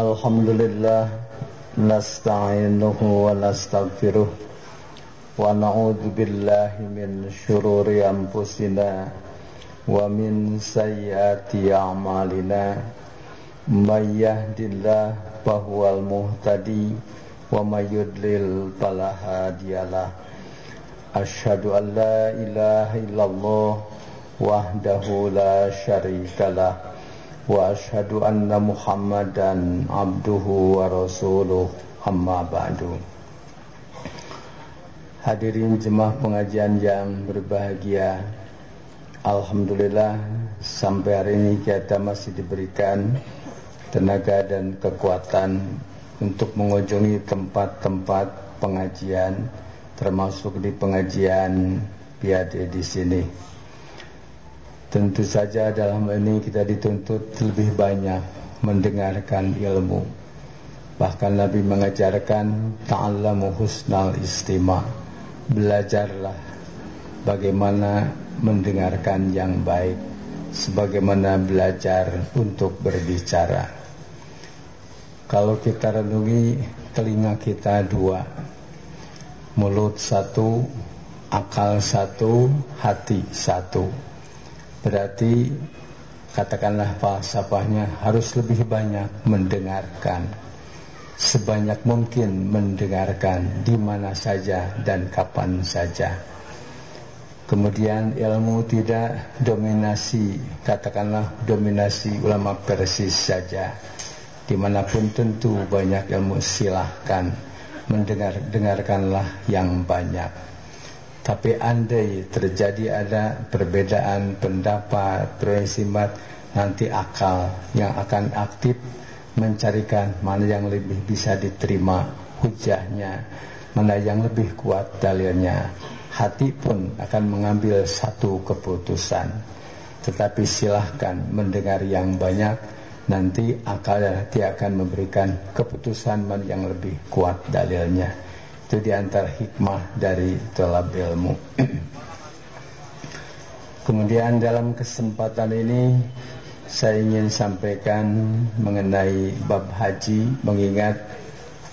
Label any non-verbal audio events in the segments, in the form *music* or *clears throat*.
Alhamdulillah nasta'inuhu wa nastaghfiruh wa na'udzu billahi min shururi anfusina wa min sayyiati a'malina. May yahdillah fahuwal muhtadi wa may yudlil fala hadiyalah. Asyhadu an la ilaha illallah wahdahu la syarikalah. wa anna Muhammadan abduhu wa rasuluh amma ba'du Hadirin jemaah pengajian yang berbahagia Alhamdulillah sampai hari ini kita masih diberikan tenaga dan kekuatan untuk mengunjungi tempat-tempat pengajian termasuk di pengajian biade di sini. Tentu saja dalam ini kita dituntut lebih banyak mendengarkan ilmu. Bahkan Nabi mengajarkan ta'allamu husnal istima. Belajarlah bagaimana mendengarkan yang baik sebagaimana belajar untuk berbicara. Kalau kita renungi telinga kita dua, mulut satu, akal satu, hati satu. Berarti katakanlah falsafahnya harus lebih banyak mendengarkan. Sebanyak mungkin mendengarkan di mana saja dan kapan saja. Kemudian ilmu tidak dominasi, katakanlah dominasi ulama persis saja. Di mana pun tentu banyak ilmu silahkan mendengar dengarkanlah yang banyak. Tapi andai terjadi ada perbedaan pendapat, prinsip nanti akal yang akan aktif mencarikan mana yang lebih bisa diterima hujahnya, mana yang lebih kuat dalilnya. Hati pun akan mengambil satu keputusan. Tetapi silahkan mendengar yang banyak nanti akal dan hati akan memberikan keputusan yang lebih kuat dalilnya. Itu di antara hikmah dari tolab ilmu. *clears throat* Kemudian dalam kesempatan ini saya ingin sampaikan mengenai bab haji mengingat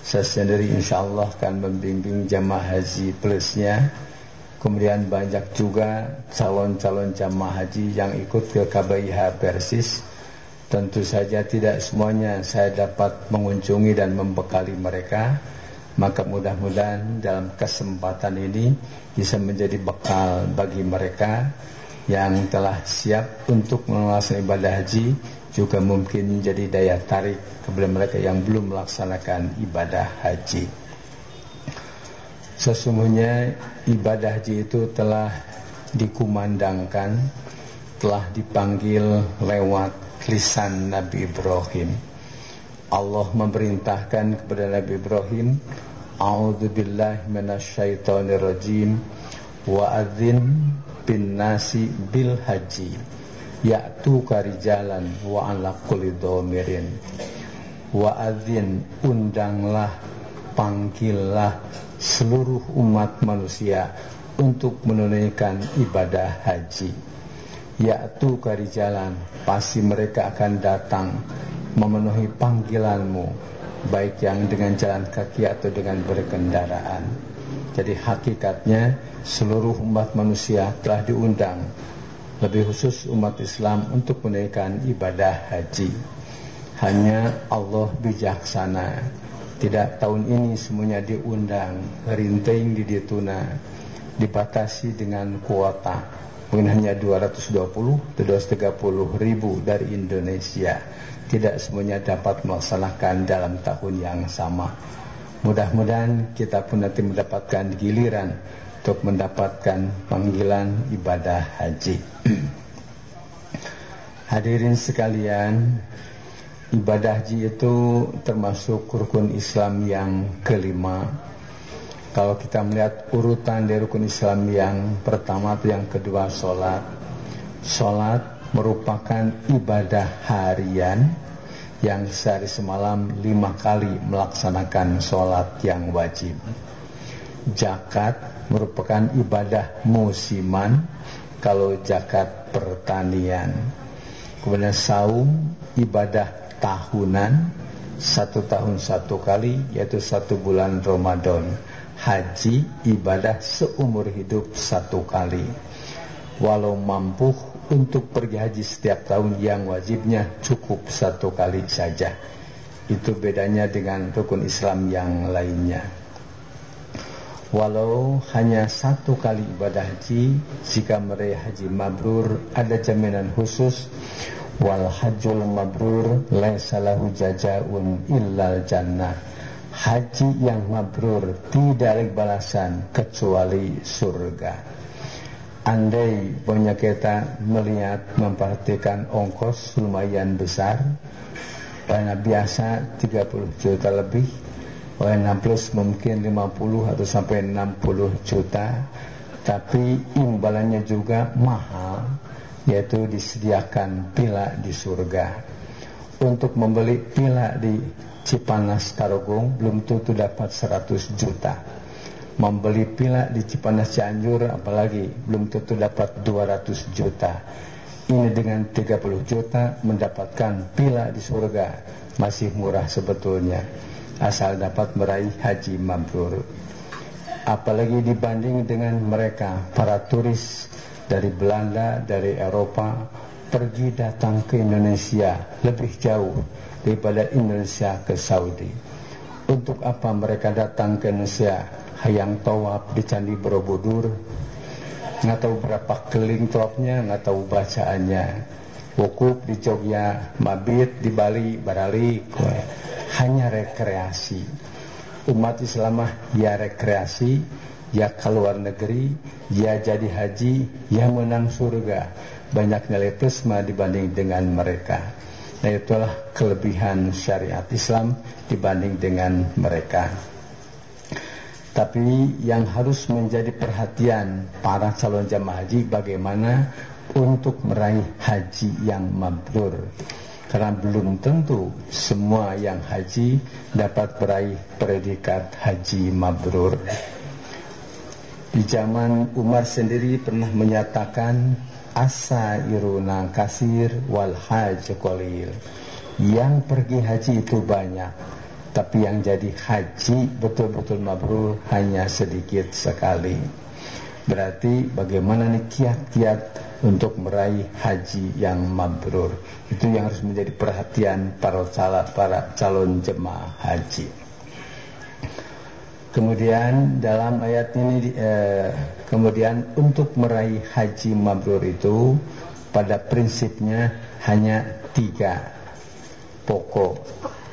saya sendiri insya Allah akan membimbing jamaah haji plusnya. Kemudian banyak juga calon-calon jamaah haji yang ikut ke KBIH Persis. Tentu saja tidak semuanya saya dapat mengunjungi dan membekali mereka Maka mudah-mudahan dalam kesempatan ini bisa menjadi bekal bagi mereka Yang telah siap untuk melaksanakan ibadah haji Juga mungkin menjadi daya tarik kepada mereka yang belum melaksanakan ibadah haji Sesungguhnya ibadah haji itu telah dikumandangkan Telah dipanggil lewat lisan Nabi Ibrahim. Allah memerintahkan kepada Nabi Ibrahim, "A'udzu billahi minasyaitonir rajim. Wa adzin bin nasi bil haji. Ya'tu karijalan wa ala kulli dhamirin." Wa adzin undanglah panggillah seluruh umat manusia untuk menunaikan ibadah haji. Yaitu karijalan Pasti mereka akan datang Memenuhi panggilanmu Baik yang dengan jalan kaki atau dengan berkendaraan. Jadi hakikatnya Seluruh umat manusia telah diundang Lebih khusus umat Islam Untuk menaikkan ibadah haji. Hanya Allah bijaksana. Tidak tahun ini semuanya diundang Rinting di Dituna Dibatasi dengan kuota mungkin hanya 220 230 ribu dari Indonesia. Tidak semuanya dapat melaksanakan dalam tahun yang sama. Mudah-mudahan kita pun nanti mendapatkan giliran untuk mendapatkan panggilan ibadah haji. *clears throat* Hadirin sekalian ibadah haji itu termasuk rukun Islam yang kelima kalau kita melihat urutan dari rukun Islam yang pertama atau yang kedua sholat. Sholat merupakan ibadah harian Yang sehari semalam lima kali melaksanakan sholat yang wajib. Jakat merupakan ibadah musiman Kalau jakat pertanian. Kemudian saum ibadah tahunan satu tahun satu kali yaitu satu bulan Ramadan haji ibadah seumur hidup satu kali. Walau mampu untuk pergi haji setiap tahun yang wajibnya cukup satu kali saja. Itu bedanya dengan rukun Islam yang lainnya. Walau hanya satu kali ibadah haji Jika meraih haji mabrur Ada jaminan khusus. Wal hajjul mabrur Laisa lahu jajaun illal jannah Haji yang mabrur Tidak ada balasan Kecuali surga. Andai punya kita melihat Memperhatikan ongkos lumayan besar Banyak biasa 30 juta lebih WNA plus mungkin 50 atau sampai 60 juta tapi imbalannya juga mahal yaitu disediakan pila di surga untuk membeli pila di Cipanas Tarogong belum tentu dapat 100 juta. Membeli pila di Cipanas Cianjur apalagi belum tentu dapat 200 juta. Ini dengan 30 juta mendapatkan pila di surga. Masih murah sebetulnya asal dapat meraih haji mabrur. Apalagi dibanding dengan mereka para turis dari Belanda, dari Eropa pergi datang ke Indonesia lebih jauh daripada Indonesia ke Saudi. Untuk apa mereka datang ke Indonesia? Hayang tawaf di Candi Borobudur, nggak tahu berapa keling tawafnya, nggak tahu bacaannya. Wukuf di Jogja, mabit di Bali, barali, hanya rekreasi. Umat Islam ya rekreasi, ya keluar negeri, ya jadi haji, ya menang surga. Banyak nilai pesma dibanding dengan mereka. Nah itulah kelebihan syariat Islam dibanding dengan mereka. Tapi yang harus menjadi perhatian para calon jamaah haji bagaimana untuk meraih haji yang mabrur. Karena belum tentu semua yang haji dapat meraih predikat haji mabrur. Di zaman Umar sendiri pernah menyatakan asa iruna kasir wal haj qalil. Yang pergi haji itu banyak, tapi yang jadi haji betul-betul mabrur hanya sedikit sekali. Berarti bagaimana nih kiat-kiat untuk meraih haji yang mabrur. Itu yang harus menjadi perhatian para calon jemaah haji. Kemudian dalam ayat ini eh, kemudian untuk meraih haji mabrur itu pada prinsipnya hanya tiga pokok,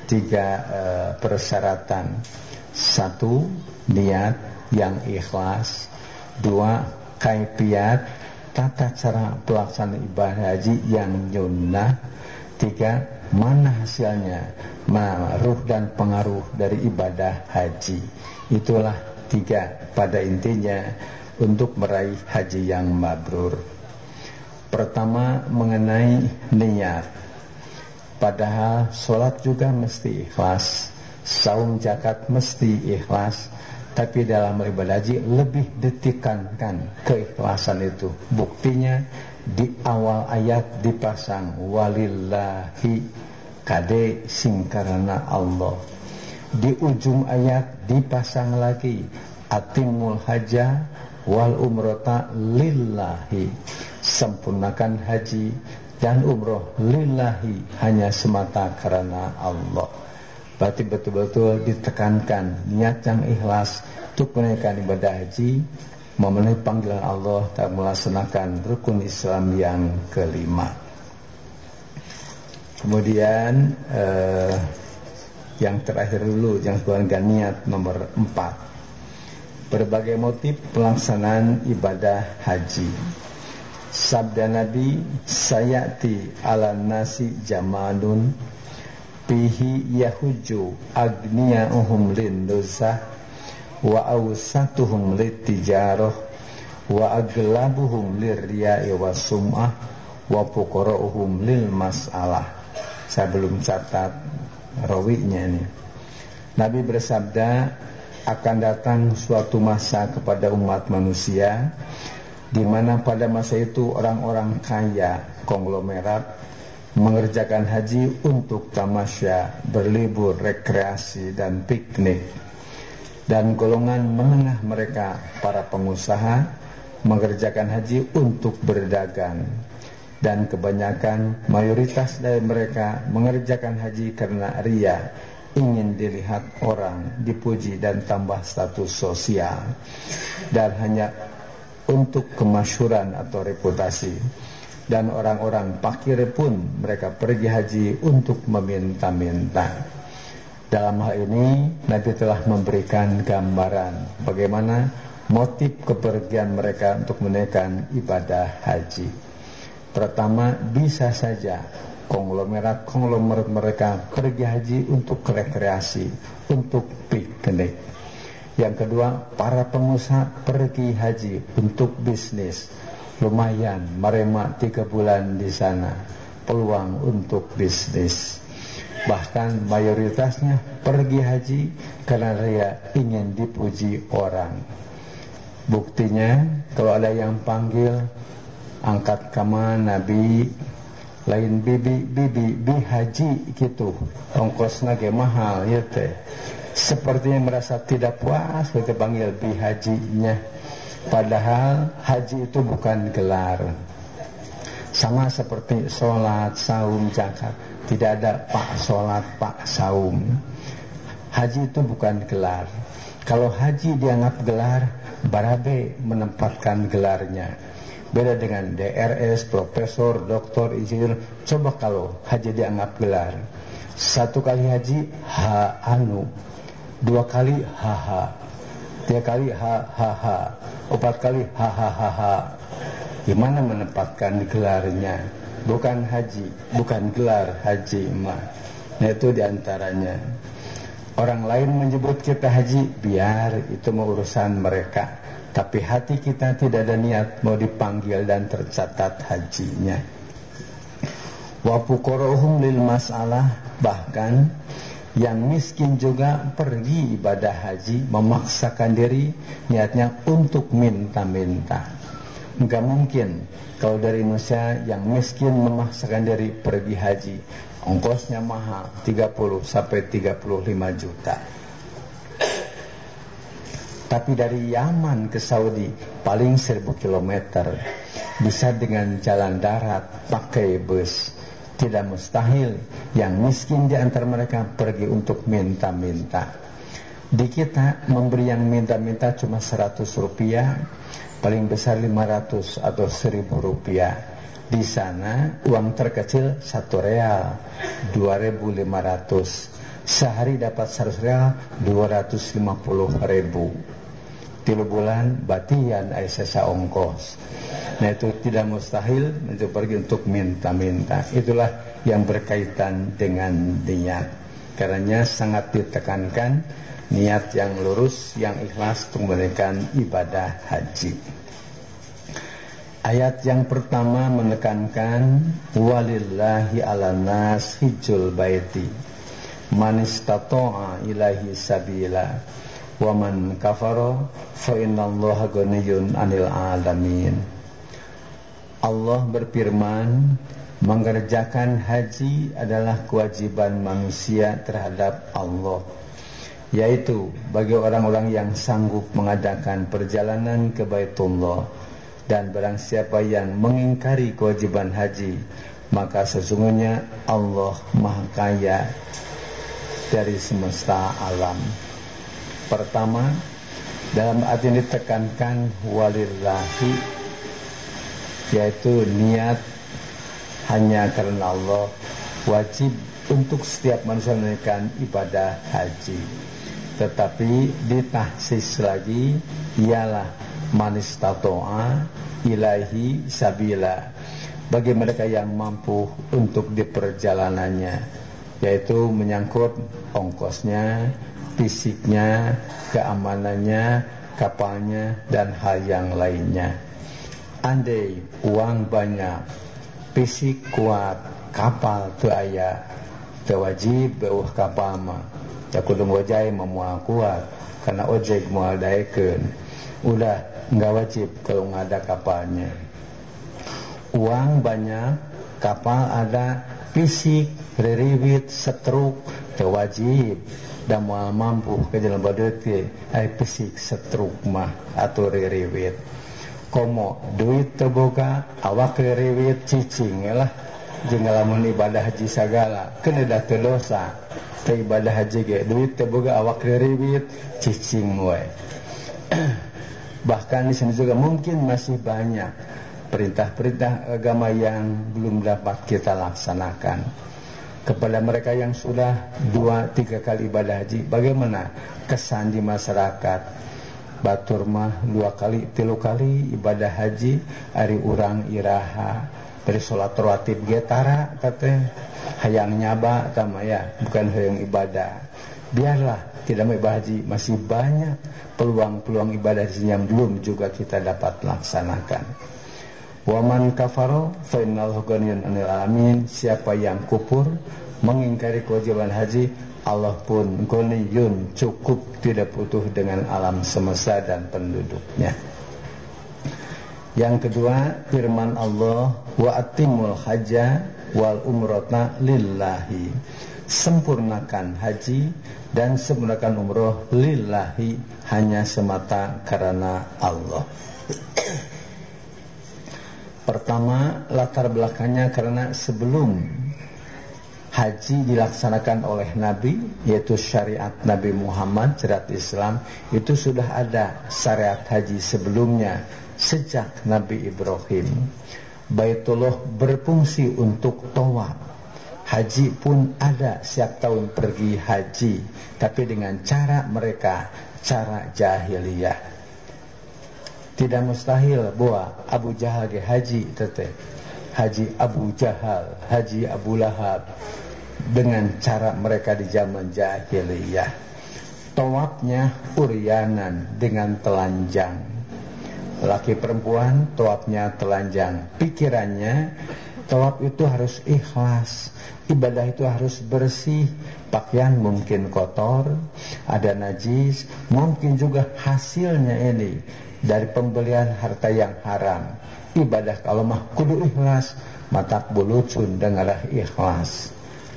tiga eh, persyaratan. Satu niat yang ikhlas, dua kaifiat tata cara pelaksanaan ibadah haji yang nyunnah tiga mana hasilnya? Maruh dan pengaruh dari ibadah haji. Itulah tiga pada intinya untuk meraih haji yang mabrur. Pertama mengenai niat. Padahal sholat juga mesti ikhlas saum zakat mesti ikhlas tapi dalam ibadah haji lebih ditekankan keikhlasan itu. Buktinya di awal ayat dipasang walillahi kade singkarana Allah. Di ujung ayat dipasang lagi atimul haja wal umrota lillahi. Sempurnakan haji dan umroh lillahi hanya semata karena Allah. Berarti betul-betul ditekankan niat yang ikhlas untuk menaikkan ibadah haji memenuhi panggilan Allah dan melaksanakan rukun Islam yang kelima. Kemudian eh, yang terakhir dulu yang keluarga niat nomor empat berbagai motif pelaksanaan ibadah haji. Sabda Nabi sayati ala nasi jamanun fihi yahuju agniyahuhum linduzah wa awsatuhum litijarah wa aglabuhum lirriya'i wa sum'ah wa fuqara'uhum lil mas'alah saya belum catat rawinya ini Nabi bersabda akan datang suatu masa kepada umat manusia di mana pada masa itu orang-orang kaya konglomerat mengerjakan haji untuk tamasya, berlibur, rekreasi, dan piknik. Dan golongan menengah mereka, para pengusaha, mengerjakan haji untuk berdagang. Dan kebanyakan mayoritas dari mereka mengerjakan haji karena ria, ingin dilihat orang, dipuji dan tambah status sosial. Dan hanya untuk kemasyuran atau reputasi dan orang-orang fakir pun mereka pergi haji untuk meminta-minta. Dalam hal ini Nabi telah memberikan gambaran bagaimana motif kepergian mereka untuk menaikkan ibadah haji. Pertama, bisa saja konglomerat-konglomerat mereka pergi haji untuk rekreasi, untuk piknik. Yang kedua, para pengusaha pergi haji untuk bisnis, lumayan merema tiga bulan di sana peluang untuk bisnis. Bahkan mayoritasnya pergi haji karena dia ingin dipuji orang. Buktinya kalau ada yang panggil angkat kama nabi lain bibi bibi bi haji gitu ongkosnya ge mahal ya teh sepertinya merasa tidak puas kita panggil bi hajinya Padahal haji itu bukan gelar. Sama seperti sholat, saum, zakat. Tidak ada pak sholat, pak saum. Haji itu bukan gelar. Kalau haji dianggap gelar, barabe menempatkan gelarnya. Beda dengan DRS, profesor, doktor, insinyur. Coba kalau haji dianggap gelar. Satu kali haji, ha anu. Dua kali, ha ha. Tiga kali, ha ha ha empat kali hahaha gimana menempatkan gelarnya bukan haji bukan gelar haji mah nah itu di antaranya orang lain menyebut kita haji biar itu urusan mereka tapi hati kita tidak ada niat mau dipanggil dan tercatat hajinya wa lil masalah bahkan yang miskin juga pergi ibadah haji memaksakan diri niatnya untuk minta-minta. Enggak mungkin kalau dari Indonesia yang miskin memaksakan diri pergi haji. Ongkosnya mahal 30 sampai 35 juta. Tapi dari Yaman ke Saudi paling 1000 km bisa dengan jalan darat pakai bus tidak mustahil yang miskin di antara mereka pergi untuk minta-minta. Di kita memberi yang minta-minta cuma 100 rupiah, paling besar 500 atau 1000 rupiah. Di sana uang terkecil 1 real, 2500. Sehari dapat 100 real, 250 ribu tiga bulan batian aisyah ongkos nah itu tidak mustahil untuk pergi untuk minta-minta itulah yang berkaitan dengan niat karena sangat ditekankan niat yang lurus yang ikhlas memberikan ibadah haji. Ayat yang pertama menekankan walillahi ala nas hijul baiti man istata'a ilahi sabila wa man kafara fa innallaha ghaniyyun 'anil 'alamin. Allah berfirman mengerjakan haji adalah kewajiban manusia terhadap Allah yaitu bagi orang-orang yang sanggup mengadakan perjalanan ke Baitullah dan barang siapa yang mengingkari kewajiban haji maka sesungguhnya Allah Maha Kaya dari semesta alam Pertama, dalam arti ini tekankan walillahi yaitu niat hanya karena Allah wajib untuk setiap manusia ibadah haji. Tetapi ditahsis lagi ialah manis tatoa ilahi sabila bagi mereka yang mampu untuk di perjalanannya yaitu menyangkut ongkosnya, fisiknya, keamanannya, kapalnya, dan hal yang lainnya. Andai uang banyak, fisik kuat, kapal tu ayah, wajib beuh kapal mah. Takut wajai memual kuat, karena ojek mual daikun. Udah, nggak wajib kalau nggak ada kapalnya. Uang banyak, kapal ada fisik ririwit setruk tewajib dan mual mampu ke jalan badut ai fisik setruk mah atau ririwit komo duit terboga awak ririwit cicing lah jeung lamun ibadah haji sagala kena dah dosa teh ibadah haji ge duit terboga awak ririwit cicing we. *clears throat* Bahkan di sini juga mungkin masih banyak perintah-perintah agama yang belum dapat kita laksanakan. Kepada mereka yang sudah dua tiga kali ibadah haji bagaimana kesan di masyarakat? Batur mah dua kali tilu kali ibadah haji hari urang iraha dari sholat rawatib getara kata hayang nyaba sama ya bukan hayang ibadah biarlah tidak mau haji masih banyak peluang-peluang ibadah yang belum juga kita dapat laksanakan Waman kafaro fa innal anil alamin. Siapa yang kufur mengingkari kewajiban haji, Allah pun ghaniyun cukup tidak butuh dengan alam semesta dan penduduknya. Yang kedua, firman Allah wa atimul hajja wal umrata lillahi. Sempurnakan haji dan sempurnakan umroh lillahi hanya semata karena Allah. Pertama, latar belakangnya karena sebelum haji dilaksanakan oleh Nabi, yaitu syariat Nabi Muhammad, syariat Islam, itu sudah ada syariat haji sebelumnya sejak Nabi Ibrahim. Baitullah berfungsi untuk tawaf. Haji pun ada siap tahun pergi haji, tapi dengan cara mereka, cara jahiliyah. Tidak mustahil bahwa Abu Jahal ke haji teteh. Haji Abu Jahal, Haji Abu Lahab dengan cara mereka di zaman jahiliyah. Tawafnya uryanan dengan telanjang. Laki perempuan tawafnya telanjang. Pikirannya tawaf itu harus ikhlas. Ibadah itu harus bersih. Pakaian mungkin kotor, ada najis, mungkin juga hasilnya ini dari pembelian harta yang haram. Ibadah kalau mah kudu ikhlas, mata bulutun dengarlah ikhlas.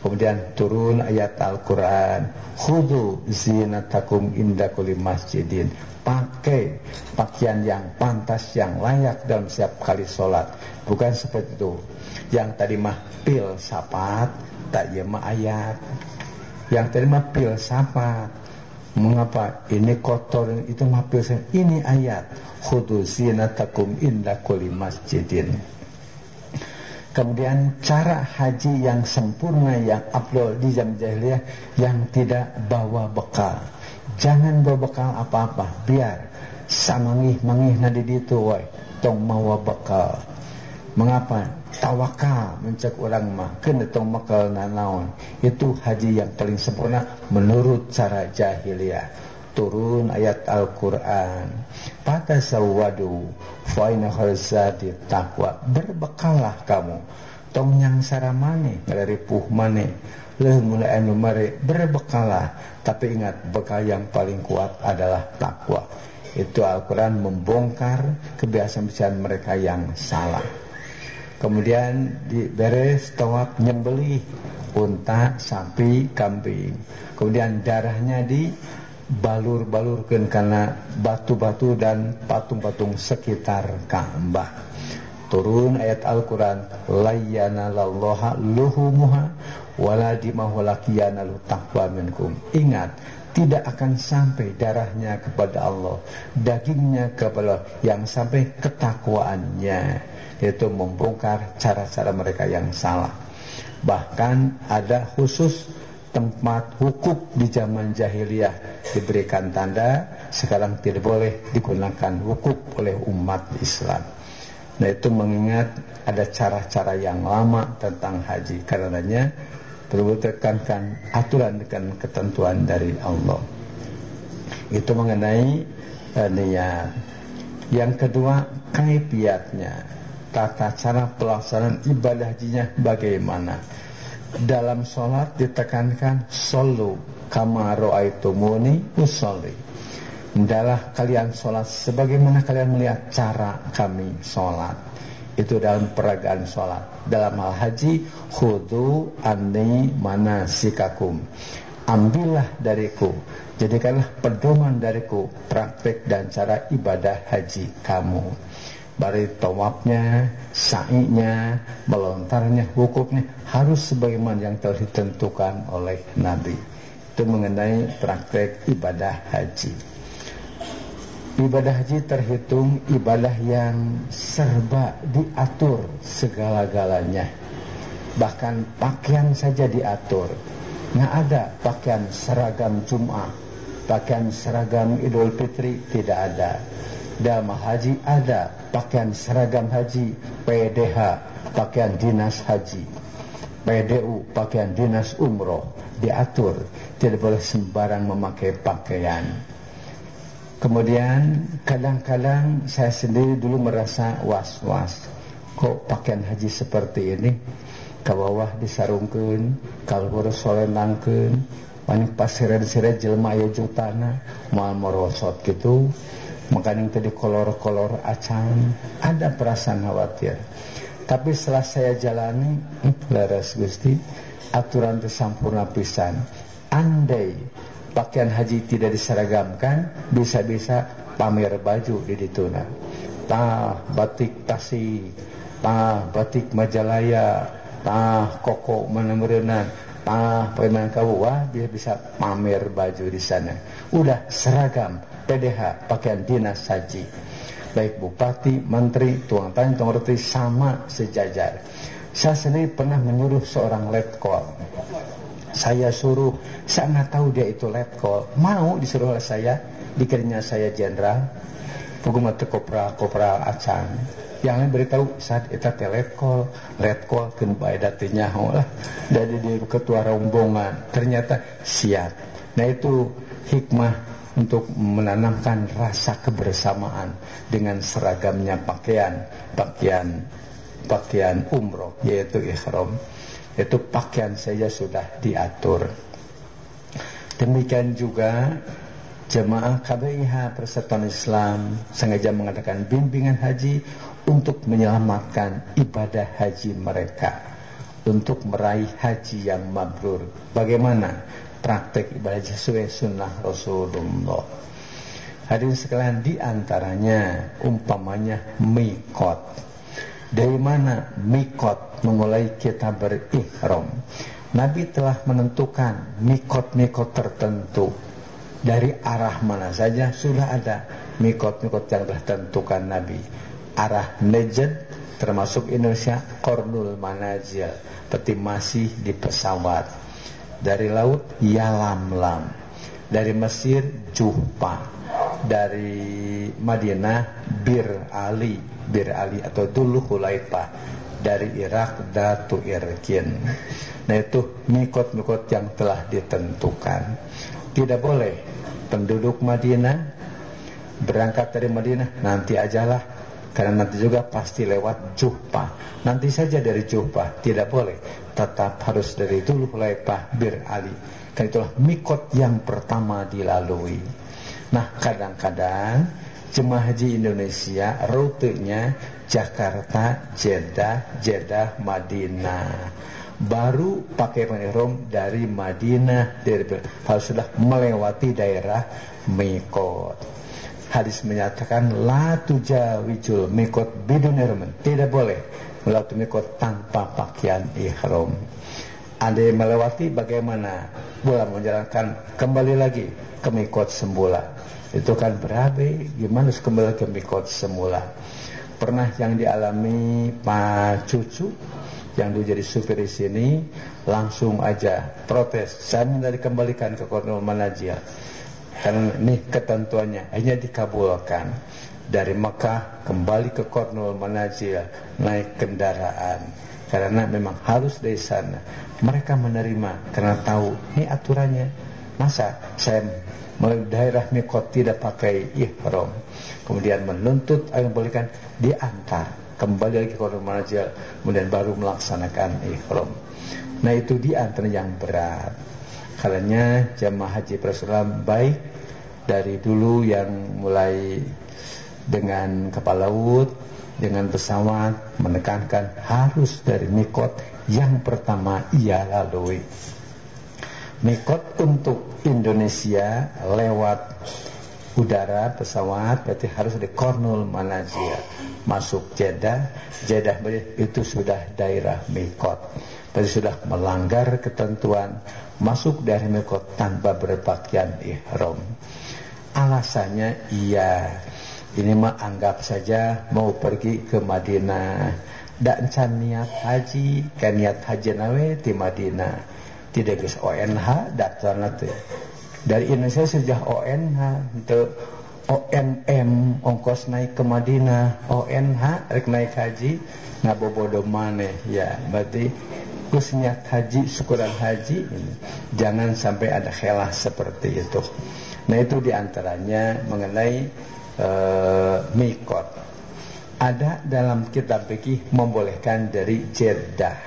Kemudian turun ayat Al-Quran. Khudu zinatakum inda kulli masjidin. Pakai pakaian yang pantas Yang layak dalam setiap kali sholat. Bukan seperti itu. Yang tadi mah sapat Tak ya mah ayat. Yang tadi mah sapat. Mengapa? Ini kotor itu mapil ini ayat. Khudu zinatakum inda kulli masjidin. Kemudian cara haji yang sempurna yang afdol di zaman jahiliyah yang tidak bawa bekal. Jangan bawa bekal apa-apa, biar samangih mangih nadi ditu wae tong mawa bekal. Mengapa? Tawakal mencek orang mah kena tong bekal nanaon. Itu haji yang paling sempurna menurut cara jahiliyah. Turun ayat Al-Qur'an. Pada sawadu faina khalzati takwa. Berbekallah kamu. Tong yang saramane ngaripuh mane. Leh mulai anu mare berbekallah. Tapi ingat bekal yang paling kuat adalah takwa. Itu Al-Quran membongkar kebiasaan-kebiasaan mereka yang salah. Kemudian diberes tawaf nyembelih unta, sapi, kambing. Kemudian darahnya di balur-balurkan karena batu-batu dan patung-patung sekitar Ka'bah. Turun ayat Al-Quran Layyana lallaha luhumuha Wala dimahu lakiyana taqwa minkum Ingat Tidak akan sampai darahnya kepada Allah Dagingnya kepada Allah Yang sampai ketakwaannya yaitu membongkar cara-cara mereka yang salah. Bahkan ada khusus tempat hukuk di zaman jahiliyah diberikan tanda sekarang tidak boleh digunakan hukuk oleh umat Islam. Nah itu mengingat ada cara-cara yang lama tentang haji karenanya perlu tekankan aturan dengan ketentuan dari Allah. Itu mengenai uh, niat. Yang kedua kaifiatnya tata cara pelaksanaan ibadah hajinya bagaimana. Dalam sholat ditekankan solu kama ro'aitumuni usolli. Hendaklah kalian sholat sebagaimana kalian melihat cara kami sholat. itu dalam peragaan sholat dalam hal haji khudu anni manasikakum ambillah dariku jadikanlah pedoman dariku praktek dan cara ibadah haji kamu dari tawafnya, sa'inya, melontarnya, wukufnya harus sebagaimana yang telah ditentukan oleh Nabi. Itu mengenai praktek ibadah haji. Ibadah haji terhitung ibadah yang serba diatur segala-galanya. Bahkan pakaian saja diatur. Nggak ada pakaian seragam Jum'ah, pakaian seragam Idul Fitri tidak ada. Dalam haji ada pakaian seragam haji, PDH, pakaian dinas haji. PDU, pakaian dinas umroh, diatur. Tidak boleh sembarang memakai pakaian. Kemudian kadang-kadang saya sendiri dulu merasa was-was. Kok pakaian haji seperti ini? Ke bawah disarungkan, kalbur solenangkan, panik pasiran-siran jelma ya jutana, mal merosot gitu. Makanya tadi kolor-kolor acan, ada perasaan khawatir. Tapi setelah saya jalani, laras gusti, aturan tersampurna pisan. Andai pakaian haji tidak diseragamkan bisa-bisa pamer baju di dituna tah batik tasik tah batik majalaya tah koko mana merenan tah preman kau wah dia bisa pamer baju di sana udah seragam PDH pakaian dinas haji. Baik bupati, menteri, tuang tanya, tuang roti sama sejajar. Saya sendiri pernah menyuruh seorang letkol saya suruh saya nggak tahu dia itu letkol mau disuruh oleh saya dikiranya saya jenderal Puguma kopra kopra acan yang lain beritahu saat itu teh letkol letkol kan bae datinya lah dari di ketua rombongan. Ternyata siap. Nah itu hikmah untuk menanamkan rasa kebersamaan dengan seragamnya pakaian pakaian pakaian umroh yaitu ihram itu pakaian saja sudah diatur. Demikian juga jemaah KBIH Persatuan Islam sengaja mengadakan bimbingan haji untuk menyelamatkan ibadah haji mereka untuk meraih haji yang mabrur. Bagaimana praktek ibadah sesuai sunnah Rasulullah? Hadirin sekalian di antaranya umpamanya mikot dari mana mikot memulai kita berihram? Nabi telah menentukan mikot-mikot tertentu dari arah mana saja sudah ada mikot-mikot yang telah tentukan Nabi. Arah Najd termasuk Indonesia Kornul Manazil, peti masih di pesawat. Dari laut Yalamlam, dari Mesir Juhpa, dari Madinah Bir Ali. Bir Ali atau Dulu Hulaipa dari Irak Datu Irkin. Nah itu mikot-mikot yang telah ditentukan. Tidak boleh penduduk Madinah berangkat dari Madinah nanti ajalah. Karena nanti juga pasti lewat Juhpa. Nanti saja dari Juhpa. Tidak boleh tetap harus dari Dulu Hulaipa Bir Ali karena itulah mikot yang pertama dilalui Nah kadang-kadang jemaah haji Indonesia rutenya Jakarta, Jeddah, Jeddah, Madinah. Baru pakai ihram dari Madinah dari kalau sudah melewati daerah Mikot. Hadis menyatakan la tujawijul mikot bidun. Tidak boleh melewati mikot tanpa pakaian ihram. Anda melewati bagaimana? Boleh menjalankan kembali lagi ke mikot semula itu kan berabe gimana kembali ke mikot semula pernah yang dialami Pak Cucu yang dulu jadi supir di sini langsung aja protes saya minta dikembalikan ke Kornel Manajia karena ini ketentuannya hanya dikabulkan dari Mekah kembali ke Kornel Manajia naik kendaraan. Karena memang harus dari sana. Mereka menerima karena tahu ini aturannya. Masa saya daerah mikot tidak pakai ihram? Kemudian menuntut agar bolehkan diantar kembali lagi ke orang manajil kemudian baru melaksanakan ihram. Nah itu di antara yang berat. Kalanya jamaah haji Rasulullah baik dari dulu yang mulai dengan kapal laut, dengan pesawat menekankan harus dari mikot yang pertama ia lalui. Mikot untuk Indonesia lewat udara pesawat berarti harus di Kornul Malaysia. Masuk Jeddah Jeddah itu sudah daerah Mikot. Berarti sudah melanggar ketentuan masuk dari Mikot tanpa berpakaian ihram. Alasannya iya ini mah anggap saja mau pergi ke Madinah. Dan can niat haji kan niat haji nawe di Madinah. Tidak guys ONH daftar nanti dari Indonesia sudah ONH untuk ONM ongkos naik ke Madinah. ONH rek naik haji ngabobodo mana ya berarti khususnya haji syukuran haji jangan sampai ada khilaf seperti itu. Nah itu di antaranya mengenai uh, mikot ada dalam kitab fikih membolehkan dari Jeddah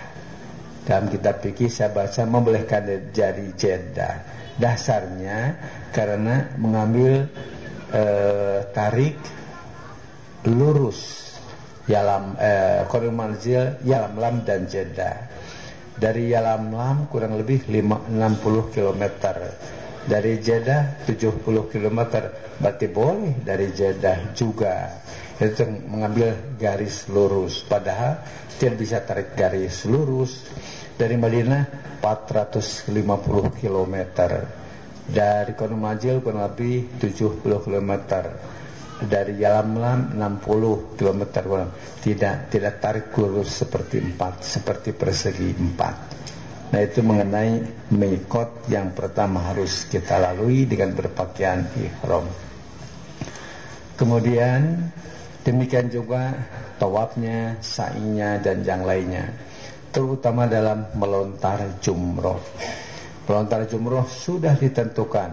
dalam kitab fikih saya baca membolehkan dari Jeddah dasarnya karena mengambil e, tarik lurus Yalam eh, Yalam Lam dan Jeddah. Dari Yalam Lam kurang lebih 5, 60 km. Dari Jeddah 70 km. Berarti boleh dari Jeddah juga. Itu mengambil garis lurus. Padahal tidak bisa tarik garis lurus dari Madinah 450 km dari Gunung Majil kurang lebih 70 km dari Yalamlam 60 km kurang tidak tidak tarik lurus seperti empat seperti persegi empat nah itu mengenai mikot yang pertama harus kita lalui dengan berpakaian ihram kemudian demikian juga tawafnya sa'inya dan yang lainnya terutama dalam melontar jumroh. Melontar jumroh sudah ditentukan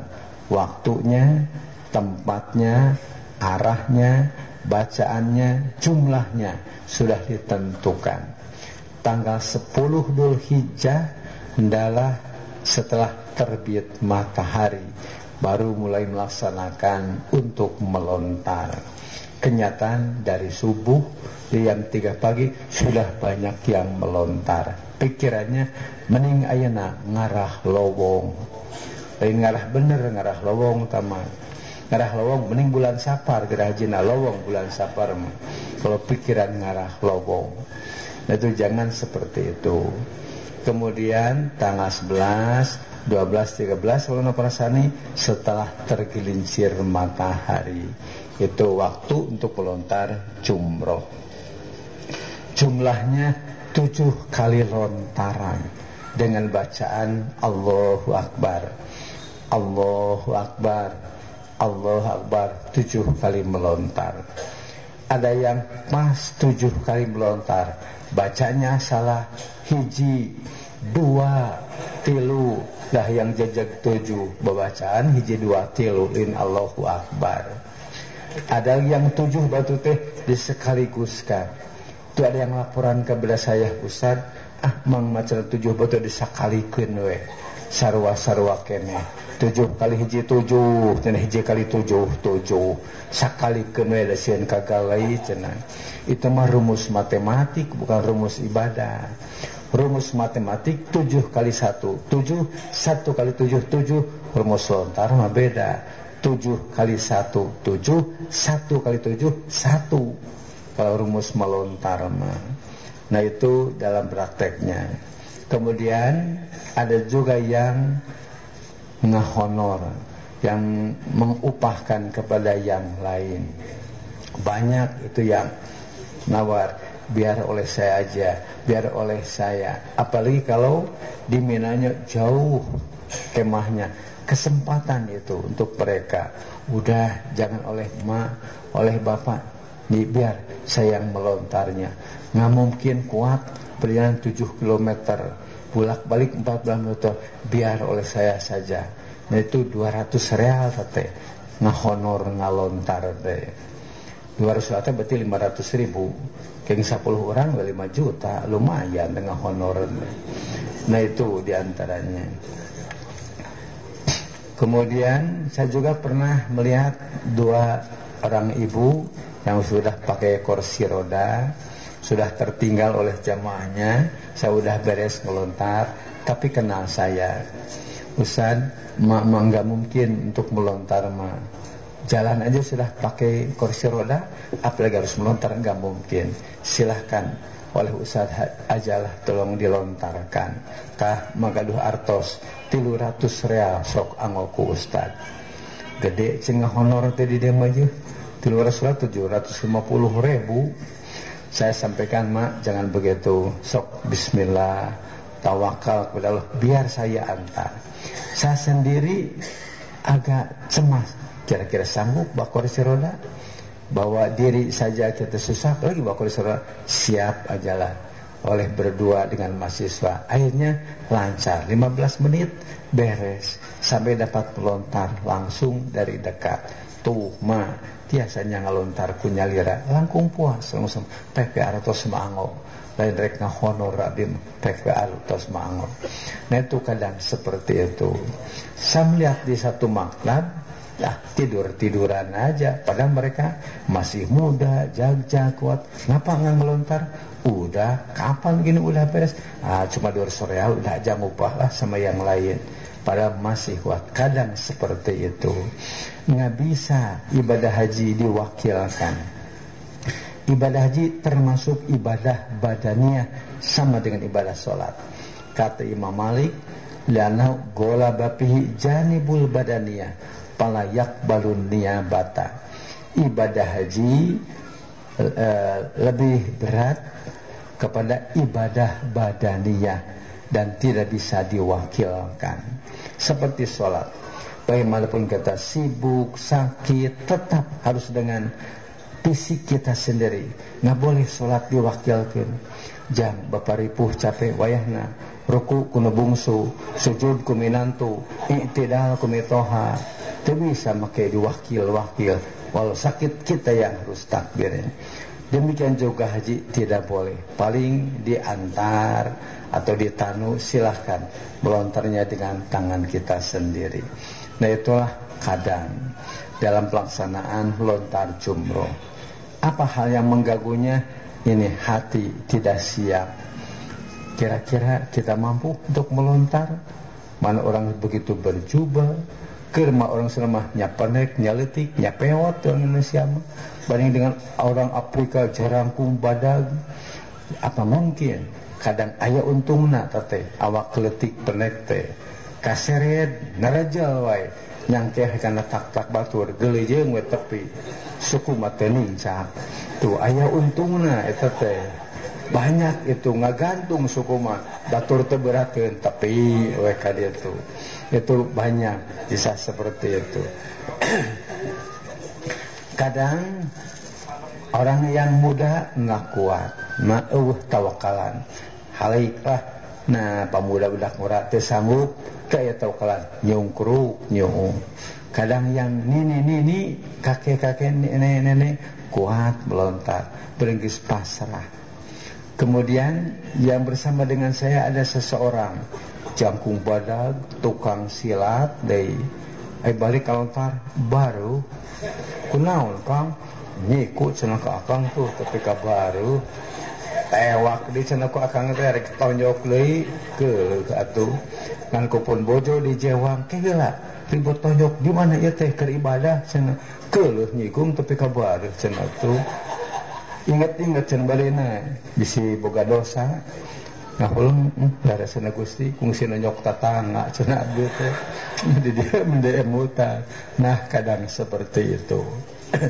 waktunya, tempatnya, arahnya, bacaannya, jumlahnya sudah ditentukan. Tanggal 10 Dhul Hijjah adalah setelah terbit matahari baru mulai melaksanakan untuk melontar. Kenyataan dari subuh jam 3 pagi sudah banyak yang melontar. Pikirannya mending ayana ngarah lowong. Lain ngarah bener ngarah lowong taman. Ngarah lowong mending bulan sapar gerajina lowong bulan sapar Kalau pikiran ngarah lowong. Nah itu jangan seperti itu. Kemudian tanggal 11, 12, 13 kalau perasani setelah tergelincir matahari. Itu waktu untuk melontar jumroh. Jumlahnya tujuh kali lontaran dengan bacaan Allahu Akbar. Allahu Akbar. Allahu Akbar. Tujuh kali melontar. Ada yang pas tujuh kali melontar. Bacanya salah hiji dua tilu. Dah yang jejak tujuh bacaan hiji dua tilu. In Allahu Akbar. Ada yang tujuh batu teh disekaliguskan itu ada yang laporan kepada saya Ustaz. Ah mang macan tujuh batu disakalikeun we. Sarwa sarwa kene. Tujuh kali hiji tujuh cenah hiji kali tujuh tujuh. Sakali kene sieun kagalai cenah. Itu mah rumus matematik bukan rumus ibadah. Rumus matematik tujuh kali satu tujuh satu kali tujuh tujuh. Rumus lontar mah beda. Tujuh kali satu tujuh satu kali tujuh satu. Kalau rumus melontar nah itu dalam prakteknya. Kemudian ada juga yang ngehonor yang mengupahkan kepada yang lain. Banyak itu yang nawar biar oleh saya aja biar oleh saya apalagi kalau di Minanya jauh kemahnya kesempatan itu untuk mereka udah jangan oleh ma oleh bapak Nih, biar saya yang melontarnya. Nggak mungkin kuat perjalanan 7 km bolak balik 14 meter biar oleh saya saja. Nah itu 200 real tete ngahonor ngalontar teh. 200 real berarti 500 ribu. Keng 10 orang 5 juta lumayan dengan honor. Nah itu di antaranya. Kemudian saya juga pernah melihat dua orang ibu yang sudah pakai kursi roda sudah tertinggal oleh jamaahnya saya sudah beres melontar tapi kenal saya Ustaz mak nggak mungkin untuk melontar mak jalan aja sudah pakai kursi roda apalagi harus melontar nggak mungkin. Silahkan oleh Ustaz ajalah tolong dilontarkan. Kah magaduh artos tilu ratus real sok angoku Ustaz gede cengah honor tadi dia maju tilu ratus tujuh ratus lima puluh ribu. Saya sampaikan mak jangan begitu. Sok Bismillah tawakal kepada Allah. Biar saya antar. Saya sendiri agak cemas kira-kira sanggup bawa kursi roda? Bawa diri saja kita susah lagi bawa kursi roda. Siap ajalah oleh berdua dengan mahasiswa. Akhirnya lancar. 15 menit beres. Sampai dapat melontar langsung dari dekat. Tuh ma biasanya ngalontar kunyalira. Langkung puas langsung. PPR atau semango lain rek honor radim PPR atau semango nah itu kadang seperti itu. Saya melihat di satu maktab ya tidur-tiduran aja. Padahal mereka masih muda jag-jag kuat kenapa nggak ngelontar? Udah kapan gini udah beres? Ah, cuma dua sore udah aja upah lah sama yang lain. Padahal masih kuat. Kadang seperti itu. Nggak bisa ibadah haji diwakilkan. Ibadah haji termasuk ibadah badaniah sama dengan ibadah sholat. Kata Imam Malik lana gola bapihi janibul badaniyah palayak balun niyabata. Ibadah haji e, lebih berat kepada ibadah badaniyah dan tidak bisa diwakilkan. Seperti sholat. Bagaimanapun kita sibuk sakit tetap harus dengan fisik kita sendiri. Nggak boleh sholat diwakilkan. Jam bapak ripuh capek wayahna ruku kuno bungsu sujud kuminantu i'tidal kumitoha itu bisa pakai diwakil-wakil walau sakit kita yang harus takbirin demikian juga haji tidak boleh. Paling diantar atau ditanu silahkan melontarnya dengan tangan kita sendiri. Nah itulah kadang dalam pelaksanaan lontar jumroh. Apa hal yang mengganggunya? Ini hati tidak siap kira-kira kita mampu untuk melontar mana orang begitu berjubah Kerma orang selama nyapanek, nyaletik, nyapewat orang Indonesia. Banding dengan orang Afrika jarangkung badag. Apa mungkin? Kadang ayah untungna tate awak keletik penek teh. Kaseret narajal wae. Nyangkeh kana tak-tak batur geuleuh jeung we tepi. Suku mah nincak. Tuh ayah untungna eta teh banyak itu ngagantung suku mah. Batur teu berakeun tapi dieu tuh itu banyak bisa seperti itu. *clears throat* Kadang orang yang muda nggak kuat. Ma'uh tawakalan. Haliklah nah pemuda budak murah sanggup. Kayak tawakalan nyungkruk nyung. Kadang yang nini nini kakek-kakek nenek-nenek kuat melontar. Berenggis pasrah kemudian yang bersama dengan saya ada seseorang. Jangkung badag tukang silat dari ay balik kalontar baru kunaon kang? Nyikut cenah ka akang tuh tapi baru. Tewak di cenah akang teh rek tonjok deui ke atuh. Ngan kupun bojo di jewang. Keula ribut tonjok di mana ieu teh? Keur ibadah cenah keuleuh nyikung tapi ka baru cenah tuh ingat-ingat cenah balena bisi boga dosa. Ngahulung dari sana gusti. Kungsi nonyok tatangga cina gitu jadi dia *laughs* mendem nah kadang seperti itu. *coughs*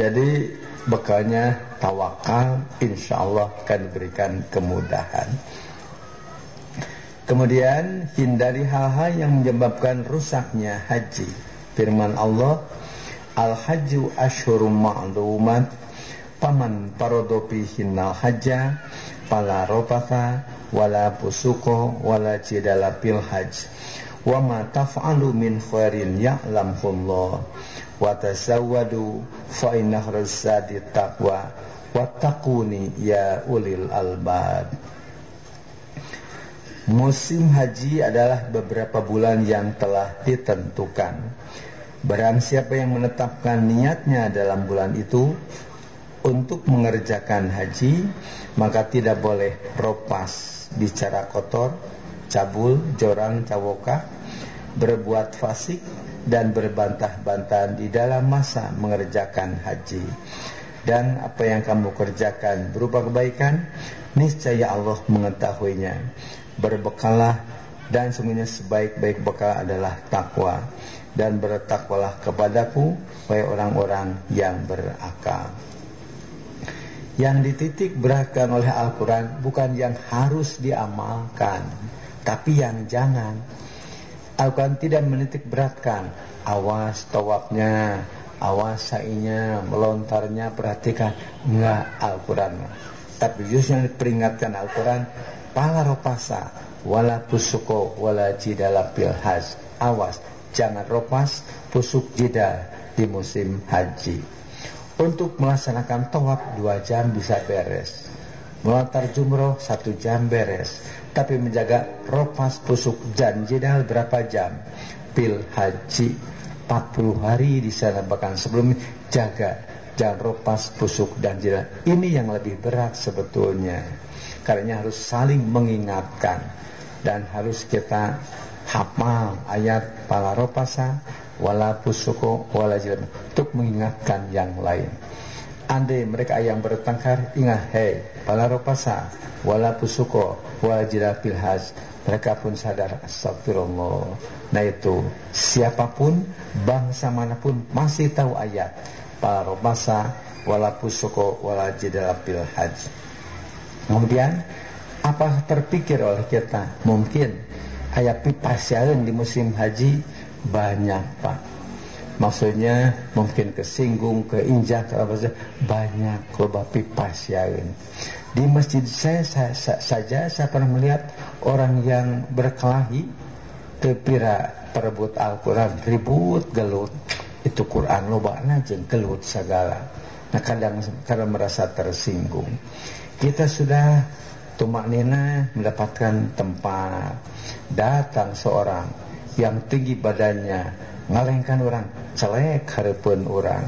Jadi bekalnya tawakal insya Allah akan diberikan kemudahan. Kemudian hindari hal-hal yang menyebabkan rusaknya haji. Firman Allah al-hajju ashurum ma'lumat paman parodopi hinnal hajja fala rofata wala pusuko wala jidala fil hajj wa ma taf'alu min khairin ya'lamullah wa tasawwadu fa inna khairaz taqwa. Wattaquni ya ulil albab. Musim haji adalah beberapa bulan yang telah ditentukan. Barang siapa yang menetapkan niatnya dalam bulan itu untuk mengerjakan haji maka tidak boleh ropas bicara kotor cabul jorang cawoka berbuat fasik dan berbantah-bantahan di dalam masa mengerjakan haji. Dan apa yang kamu kerjakan berupa kebaikan niscaya Allah mengetahuinya. Berbekalah dan semuanya sebaik-baik bekal adalah takwa. Dan bertakwalah kepadaku wahai orang-orang yang berakal yang dititik beratkan oleh Al-Quran bukan yang harus diamalkan tapi yang jangan. Al-Quran tidak menitik beratkan awas tawabnya awas sa'inya melontarnya perhatikan. Enggak Al-Quran. Tapi justru yang diperingatkan Al-Quran pala ropasa wala pusuko wala jidala pilhaz awas jangan ropas pusuk jidal di musim haji untuk melaksanakan tawaf dua jam bisa beres. Melontar jumroh satu jam beres. Tapi menjaga ropas pusuk dan jidal berapa jam? Pil haji 40 hari di sana. Bahkan sebelum jaga jangan ropas pusuk dan jidal. Ini yang lebih berat sebetulnya. Karena harus saling mengingatkan. Dan harus kita hafal ayat palaropasa wala pusuko wala jilad. Untuk mengingatkan yang lain. Andai mereka yang bertengkar ingat hei palaropasa. Wala pusuko wala jilad pilhaz mereka pun sadar astagfirullah. Nah itu siapa pun bangsa mana pun masih tahu ayat. Palaropasa wala pusuko wala jilad pilhaz kemudian apa terpikir oleh kita? Mungkin ayat pipas di musim haji banyak pak. Maksudnya mungkin kesinggung keinjak apa saja banyak loba pipas di masjid saya, saya, saya saja saya pernah melihat orang yang berkelahi kepira perebut Al-Quran ribut gelut. Itu Quran loba najeng gelut segala. Nah kadang karena merasa tersinggung. Kita sudah tumak nina mendapatkan tempat. Datang seorang yang tinggi badannya. Ngalengkan orang celek harapun orang.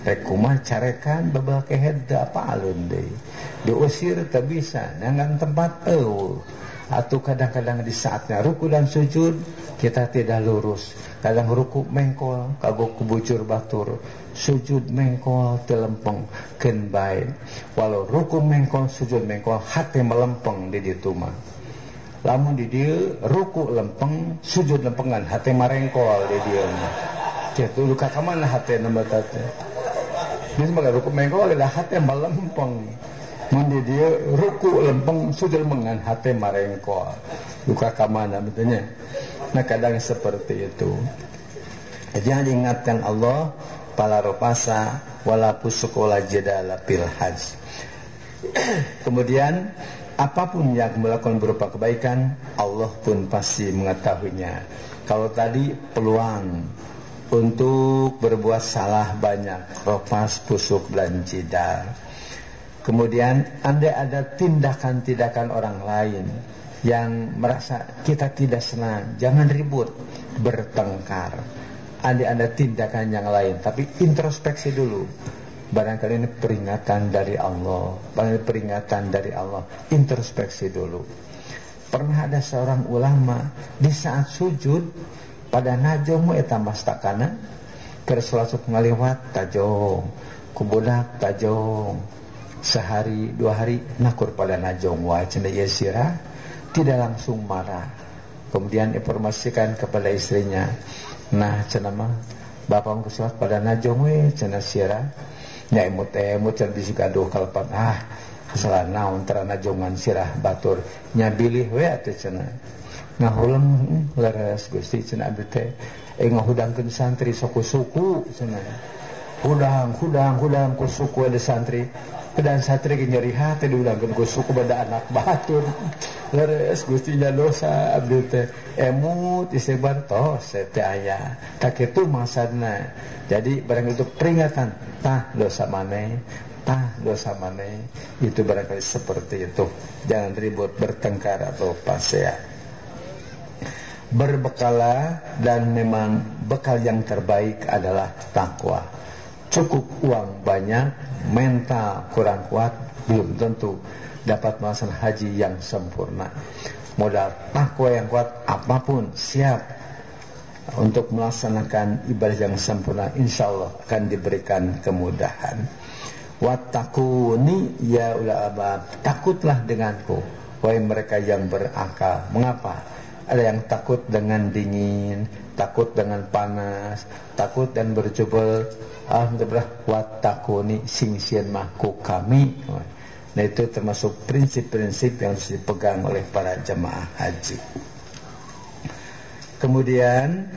Rekumah carekan babal kehed apa alun deh. Diusir tak bisa. Dengan tempat oh atau kadang-kadang di saatnya ruku dan sujud kita tidak lurus. Kadang ruku mengkol kagok kebucur batur. Sujud mengkol telempeng ken baik. Walau ruku mengkol sujud mengkol hati melempeng di ditu mah lamun di dia ruku lempeng sujud lempengan hati marengkol di dia gitu luka kemana hati nama tate ini sebagai ruku mengkol adalah hati melempeng Mandi dia ruku lempeng sudah mengan hati marengko luka kamana betulnya. Nah kadang seperti itu. Jangan ingatkan Allah pala ropasa wala pusukola jedala pil haj. *clears throat* Kemudian apa pun yang melakukan berupa kebaikan Allah pun pasti mengetahuinya. Kalau tadi peluang untuk berbuat salah banyak, ropas, pusuk dan jidal. Kemudian anda ada tindakan-tindakan orang lain yang merasa kita tidak senang, jangan ribut, bertengkar. Anda ada tindakan yang lain, tapi introspeksi dulu. Barangkali ini peringatan dari Allah, barangkali peringatan dari Allah, introspeksi dulu. Pernah ada seorang ulama di saat sujud pada najomu eta mastakana, kersulasuk ngaliwat tajong, kubudak tajong, sehari dua hari nakur pada najong wa sirah tidak langsung marah. Kemudian informasikan kepada istrinya nah cenama bapak kesuat pada najong we cina sirah nyamut bisaduhpat ah kesalahan naon terana jongan sirah batur. Nyabilih we atuh cenah. Ngahulem eh, leres Gusti cenah abdi teh. E ngahudangkeun santri sok suku cenah. Hudang hudang hudang ku suku ada santri. Dan satri nyeri hati diulangkan ku suku pada anak batur. Leres gustinya dosa. Abdi teh emut isebar tos teh aya. Tak itu masana jadi barang itu peringatan. Tah dosa mana tah dosa mana itu barangkali seperti itu. Jangan ribut bertengkar atau pasea berbekala dan memang bekal yang terbaik adalah takwa cukup uang banyak, mental kurang kuat, belum tentu dapat melaksanakan haji yang sempurna. Modal takwa yang kuat apa pun siap untuk melaksanakan ibadah yang sempurna insya Allah akan diberikan kemudahan. Watakuni ya ulama takutlah denganku wahai mereka yang berakal. Mengapa? Ada yang takut dengan dingin, takut dengan panas, takut dan berjubel. Alhamdulillah watakuni sing sian mahku kami. Nah itu termasuk prinsip-prinsip yang harus dipegang oleh para jemaah haji. Kemudian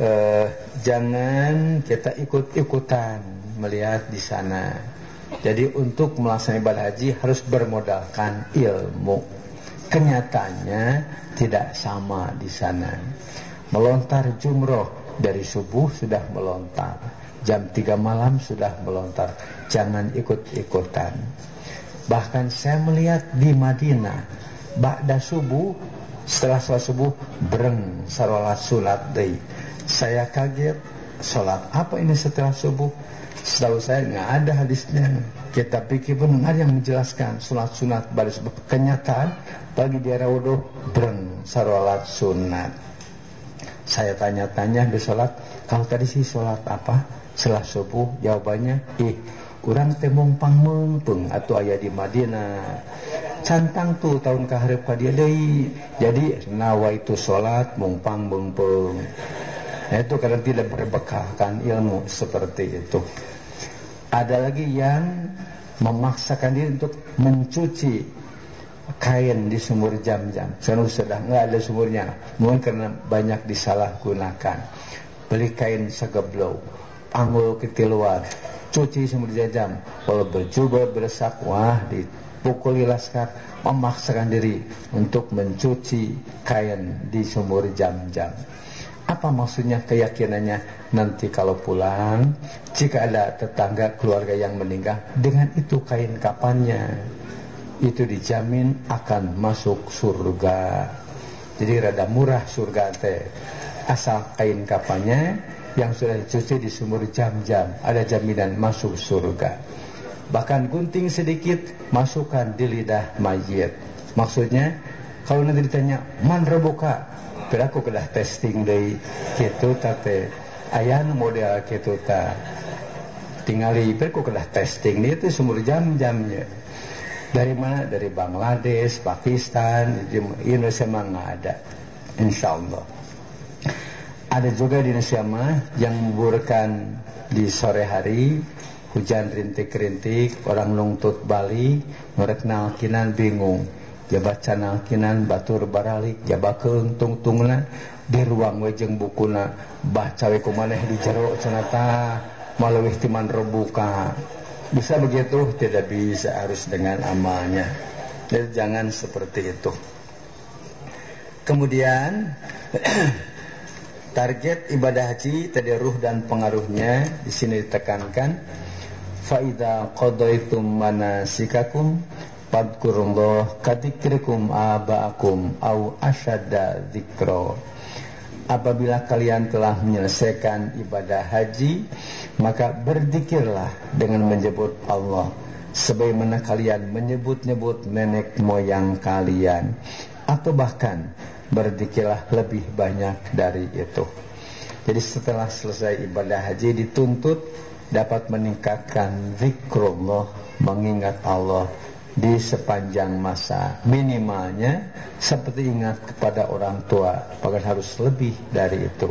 eh, jangan kita ikut-ikutan melihat di sana jadi untuk melaksanakan ibadah haji harus bermodalkan ilmu. Kenyataannya tidak sama di sana. Melontar jumroh dari subuh sudah melontar. Jam 3 malam sudah melontar. Jangan ikut-ikutan. Bahkan saya melihat di Madinah, Ba'da subuh, setelah sholat subuh, bereng sarolat sulat day. Saya kaget, sholat apa ini setelah subuh? Setahu saya nggak ada hadisnya. Kita pikir pun ada yang menjelaskan sunat sunat baris kenyataan bagi dia wudhu breng sarolat sunat. Saya tanya-tanya di sholat, kalau tadi sih sholat apa? Setelah subuh jawabannya, ih kurang temung pang mengpeng atau ayah di Madinah. Cantang tuh tahun kaharep ka dia deui. Jadi nawa itu sholat mungpang mengpeng. Nah, itu karena tidak berbekalkan ilmu seperti itu. Ada lagi yang memaksakan diri untuk mencuci kain di sumur jam-jam. Sekarang sudah nggak ada sumurnya, mungkin karena banyak disalahgunakan. Beli kain segeblow, panggul ketiluan, cuci sumur jam-jam. Kalau berjubah beresak, wah dipukuli laskar, memaksakan diri untuk mencuci kain di sumur jam-jam. Apa maksudnya keyakinannya? Nanti kalau pulang, jika ada tetangga keluarga yang meninggal, dengan itu kain kapannya, itu dijamin akan masuk surga. Jadi rada murah surga teh. Asal kain kapannya yang sudah dicuci di sumur jam-jam, ada jaminan masuk surga. Bahkan gunting sedikit masukkan di lidah mayit. Maksudnya kalau nanti ditanya man rebuka aku kedah testing dari gitu tate ayah model gitu ta tinggali aku kedah testing dia itu sumur jam-jamnya dari mana? Dari Bangladesh Pakistan Indonesia mah nggak ada Insya Allah ada juga di Indonesia mah yang membuburkan di sore hari hujan rintik-rintik orang nungtut Bali mereka nalkinan bingung. Jabat canal kinan batur baralik jabakeun tungtungna di ruang wejeng bukuna baca we kumaneh di jero cenata maleuwih timan rebuka bisa begitu? Tidak bisa harus dengan amalnya. Jadi jangan seperti itu. Kemudian *clears throat* target ibadah haji tadi ruh dan pengaruhnya di sini ditekankan faida qadaitum manasikakum Fadkurullah kadikrikum aba'akum au asyadda zikro Apabila kalian telah menyelesaikan ibadah haji Maka berzikirlah dengan menyebut Allah. Sebagaimana kalian menyebut-nyebut nenek moyang kalian. Atau bahkan berzikirlah lebih banyak dari itu. Jadi setelah selesai ibadah haji dituntut Dapat meningkatkan zikrullah Mengingat Allah di sepanjang masa. Minimalnya seperti ingat kepada orang tua bahkan harus lebih dari itu?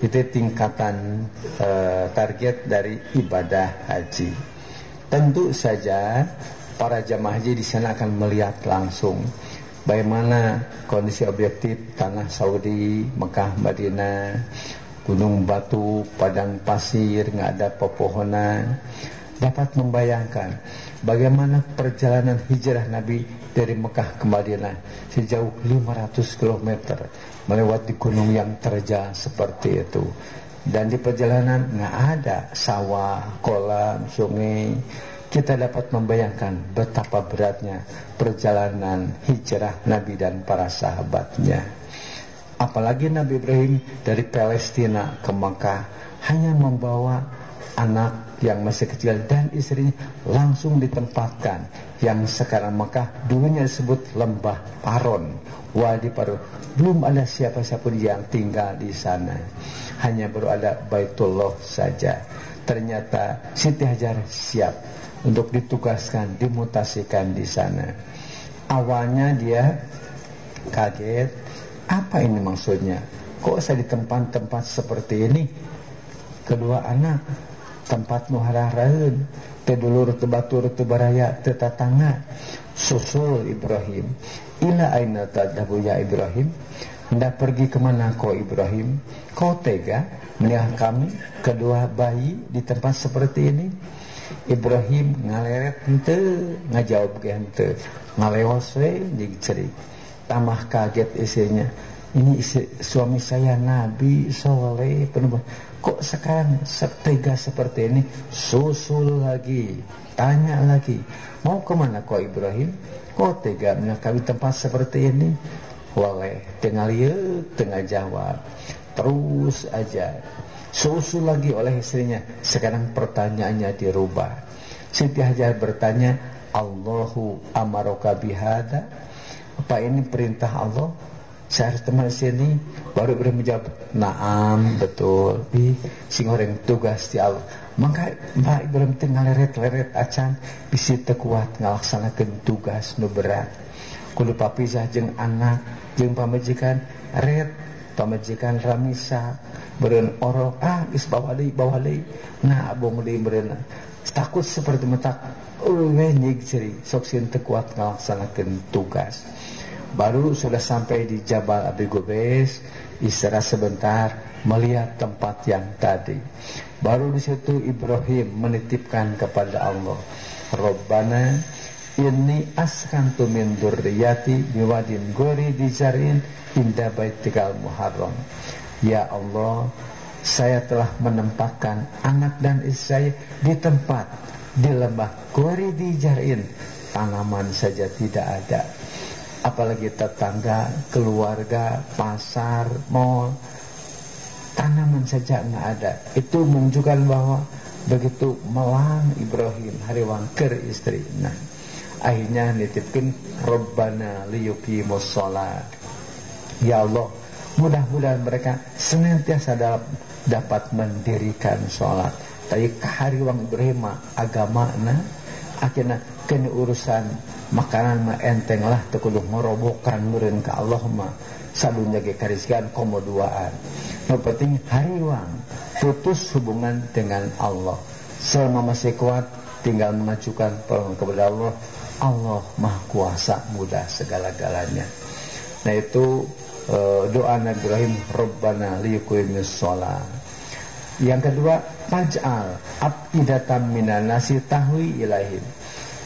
Itu tingkatan e, target dari ibadah haji. Tentu saja para jamaah haji di sana akan melihat langsung bagaimana kondisi objektif tanah Saudi Mekah Madinah gunung batu padang pasir nggak ada pepohonan. Dapat membayangkan bagaimana perjalanan hijrah Nabi dari Mekah ke Madinah? Sejauh 500 km melewati gunung yang terjal seperti itu. Dan di perjalanan nggak ada sawah, kolam, sungai. Kita dapat membayangkan betapa beratnya perjalanan hijrah Nabi dan para sahabatnya. Apalagi Nabi Ibrahim dari Palestina ke Mekah hanya membawa anak yang masih kecil dan istrinya langsung ditempatkan. Yang sekarang Mekah dulunya disebut lembah Paron. Wadi Paron. Belum ada siapa-siapa yang tinggal di sana. Hanya baru ada Baitullah saja. Ternyata Siti Hajar siap untuk ditugaskan dimutasikan di sana. Awalnya dia kaget. Apa ini maksudnya? Kok saya di tempat-tempat seperti ini? Kedua anak tempat muhararaun tedulur tebatur tebaraya tetatangga susul Ibrahim. Ila aina tadhabu ya Ibrahim? Hendak pergi ke mana kau Ibrahim? Kau tega? Melihat kami kedua bayi di tempat seperti ini? Ibrahim ngaleret hente ngajawab ke hente ngalewas we jadi tamah kaget istrinya ini isi, suami saya nabi soleh penuh Kok sekarang setega seperti ini? Susul lagi Tanya lagi. Mau ke mana kok Ibrahim? Kok tega mengakui tempat seperti ini? Boleh Tengah liat Tengah jawab. Terus aja. Susul lagi oleh istrinya. Sekarang pertanyaannya dirubah. Siti Hajar bertanya Allahu amaroka bihada? Apa ini perintah Allah? Saya harus teman sini baru boleh menjawab naam betul. Di sing orang tugas di Allah maka Mbak Ibrahim tengah leret-leret acan bisa terkuat ngalaksanakan tugas nu berat. Kudu papisah jeng anak jeng pamajikan red pamajikan ramisa beren orok ah is bawa deui bawa deui nah abong deui beren takut seperti metak. Ulwe nyig ceri. Sok sieun teu kuat ngalaksanakeun tugas Baru sudah sampai di Jabal Abi Gubes, istirahat sebentar, melihat tempat yang tadi. Baru di situ Ibrahim menitipkan kepada Allah, Rabbana ini askantu min durriyati biwadin gori dijarin inda baitikal muharram. Ya Allah, saya telah menempatkan anak dan istri saya di tempat di lembah gori dijarin tanaman saja tidak ada apalagi tetangga, keluarga, pasar, mall, tanaman saja nggak ada. Itu menunjukkan bahwa begitu melang Ibrahim hariwang ker istri. Nah, akhirnya nitipkan Rabbana liyuqimus sholat. Ya Allah, mudah-mudahan mereka senantiasa dapat mendirikan sholat. Tapi hariwang Ibrahim agama nah akhirnya kena urusan makanan mah enteng lah tekuduh merobohkan meureun ka Allah mah. Sadunya ge kariskan komo duaan. Nu penting hariwang putus hubungan dengan Allah. Selama masih kuat tinggal mengajukan permohonan kepada Allah. Allah Maha Kuasa mudah segala-galanya. Nah itu e, doa Nabi Ibrahim Rabbana liyuqimis shalah yang kedua taj'al abidatan minan nasi tahwi ilahim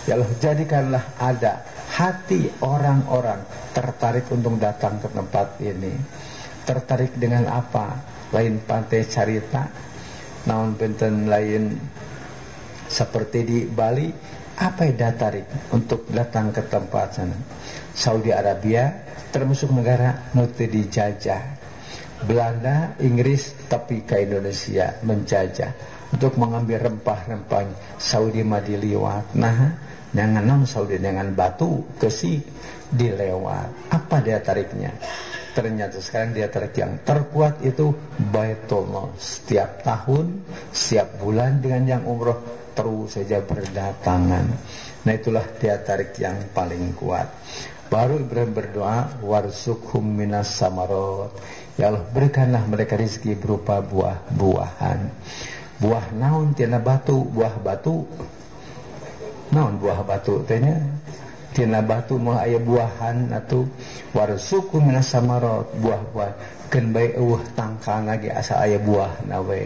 Ya Allah jadikanlah ada hati orang-orang tertarik untuk datang ke tempat ini. Tertarik dengan apa? Lain pantai carita, naon benten lain seperti di Bali, apa yang tertarik untuk datang ke tempat sana? Saudi Arabia termasuk negara nuti dijajah. Belanda, Inggris, tapi ke Indonesia menjajah untuk mengambil rempah-rempah Saudi madiliwat. Nah, dengan saudi dengan batu kesi dilewat. Apa dia tariknya? Ternyata sekarang dia tarik yang terkuat itu Baitullah setiap tahun setiap bulan dengan yang umroh terus saja berdatangan. Nah itulah dia tarik yang paling kuat. Baru Ibrahim berdoa warzukhum minas samarot. Ya Allah berikanlah mereka rezeki berupa buah-buahan. Buah naun tiada batu buah batu naon buah batu tanya tina batu mau aya buahan atau warsuku minas samarot buah-buah. Ken bae eueuh tangkal lagi asa aya buah nawe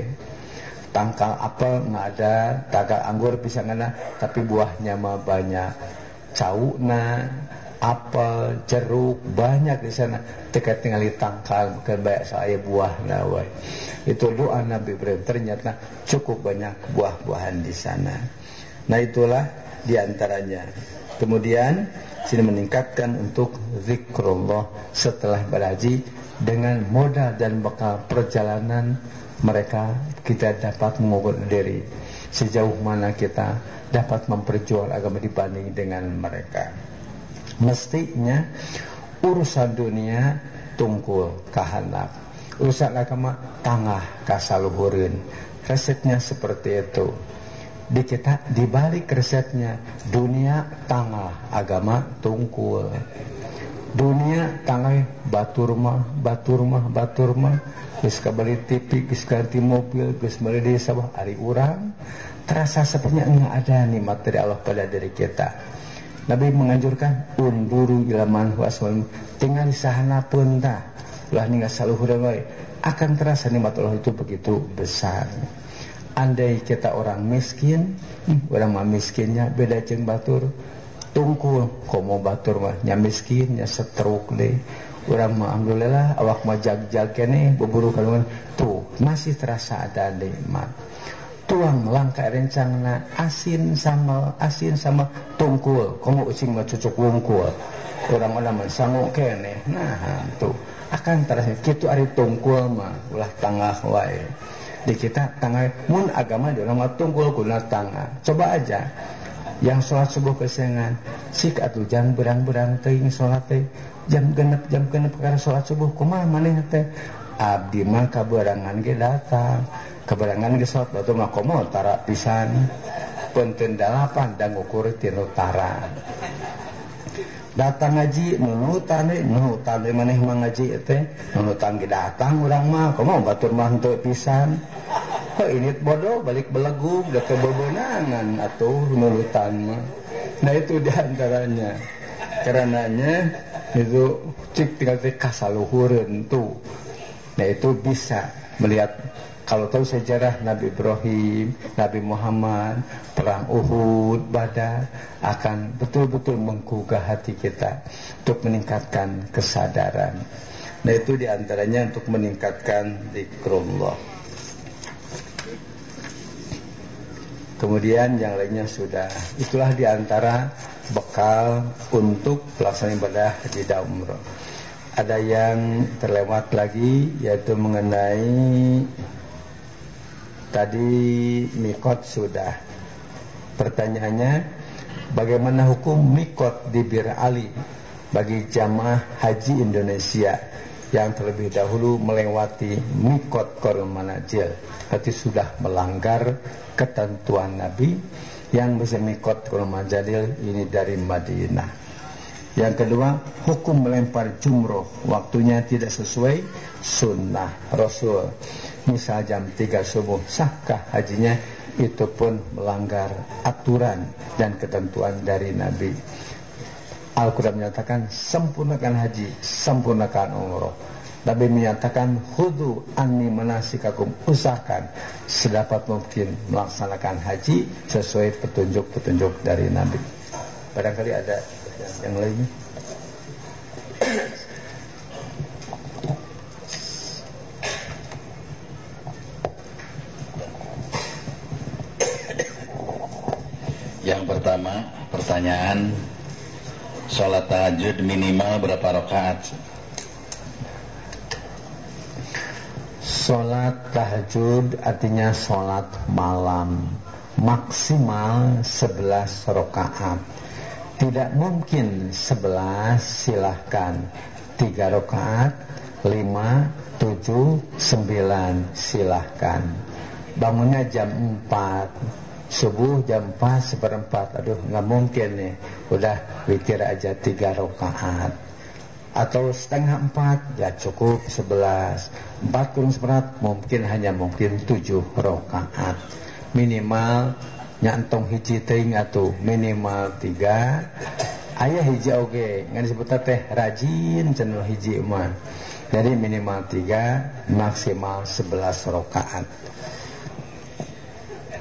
tangkal apel nggak ada tagal anggur pisangana tapi buahnya mah banyak. Cauna apel jeruk banyak di sana. Teka tinggal di tangkal ken bae asa aya buah nawe itu doa Nabi Ibrahim. Ternyata cukup banyak buah-buahan di sana. Nah itulah di antaranya. Kemudian sini meningkatkan untuk zikrullah setelah berhaji dengan modal dan bekal perjalanan mereka kita dapat mengukur diri. sejauh mana kita dapat memperjual agama dibanding dengan mereka. Mestinya urusan dunia tungkul kahanap. Urusan agama tangah kasaluhurin. Resepnya seperti itu. Di kita dibalik resepnya dunia tangah agama tungkul. Dunia tangai batur mah batur mah batur mah geus kabali TV geus ganti mobil geus beli desa bah ari urang. Terasa sepertinya enggak ada nikmat dari Allah pada diri kita. Nabi menganjurkan unduru ila man huwa tinggal sahana pun tah ulah ninggal saluhur akan terasa nikmat Allah itu begitu besar andai kita orang miskin orang mah miskinnya beda jeung batur. Tungkul komo batur mah nya miskin nya setruk deh. Urang mah alhamdulillah awak mah jag-jag kene buburu kalungan tuh masih terasa ada nikmat. Tuang langka rencangna asin sama asin sama tungkul. Komo ucing mah cucuk wungkul? Orang-orang mah sangu kene? Nah tuh. Akan terasa kitu ari tungkul mah ulah tangah wae di kita tangah mun agama di orang mah tungkul guna tangah coba aja. Yang sholat subuh kesengan sik atuh jam berang-berang teuing sholat teh. Jam genep jam genep karena sholat subuh kumaha maneh teh? Abdi mah kaberangan ge datang. Kaberangan ge sholat batu mah komo tara pisan. Penten dalapan dan ngukur tinu tara datang ngaji nunutan nunutan maneh mah ngaji teh. Nunutan ge datang urang mah. Komo batur mah henteu pisan? Oh, ini bodoh balik belegug da kebebonangan atuh nurutan mah. Nah itu diantaranya karenanya itu cik tinggal teh kasaluhureun tuh. Nah itu bisa melihat kalau tahu sejarah Nabi Ibrahim, Nabi Muhammad, perang Uhud, Badar akan betul-betul menggugah hati kita untuk meningkatkan kesadaran. Nah itu di antaranya untuk meningkatkan zikrullah. Kemudian yang lainnya sudah. Itulah di antara bekal untuk pelaksanaan ibadah di umroh. Ada yang terlewat lagi yaitu mengenai tadi mikot sudah. Pertanyaannya bagaimana hukum mikot di Bir Ali bagi jamaah haji Indonesia yang terlebih dahulu melewati mikot korun manajil? Berarti sudah melanggar ketentuan Nabi yang bisa mikot korun manajil ini dari Madinah. Yang kedua hukum melempar jumroh. Waktunya tidak sesuai sunnah Rasul misal jam 3 subuh sahkah hajinya itu pun melanggar aturan dan ketentuan dari Nabi Al-Quran menyatakan sempurnakan haji, sempurnakan umroh. Nabi menyatakan hudu anni manasikakum usahakan sedapat mungkin melaksanakan haji sesuai petunjuk-petunjuk dari Nabi. Barangkali ada yang lainnya. Yang pertama, pertanyaan sholat tahajud minimal berapa rakaat? Sholat tahajud artinya sholat malam maksimal 11 rakaat. Tidak mungkin 11 silahkan 3 rakaat 5, 7, 9 silahkan Bangunnya jam 4 subuh jam 4 seperempat. Aduh nggak mungkin nih. Udah witir aja tiga rakaat. Atau setengah empat ya cukup sebelas. Empat kurang seperempat mungkin hanya mungkin tujuh rakaat. Minimal nyantong hiji ting atau minimal tiga. Ayah hiji oge nggak disebut teh rajin channel hiji eman jadi minimal tiga maksimal sebelas rakaat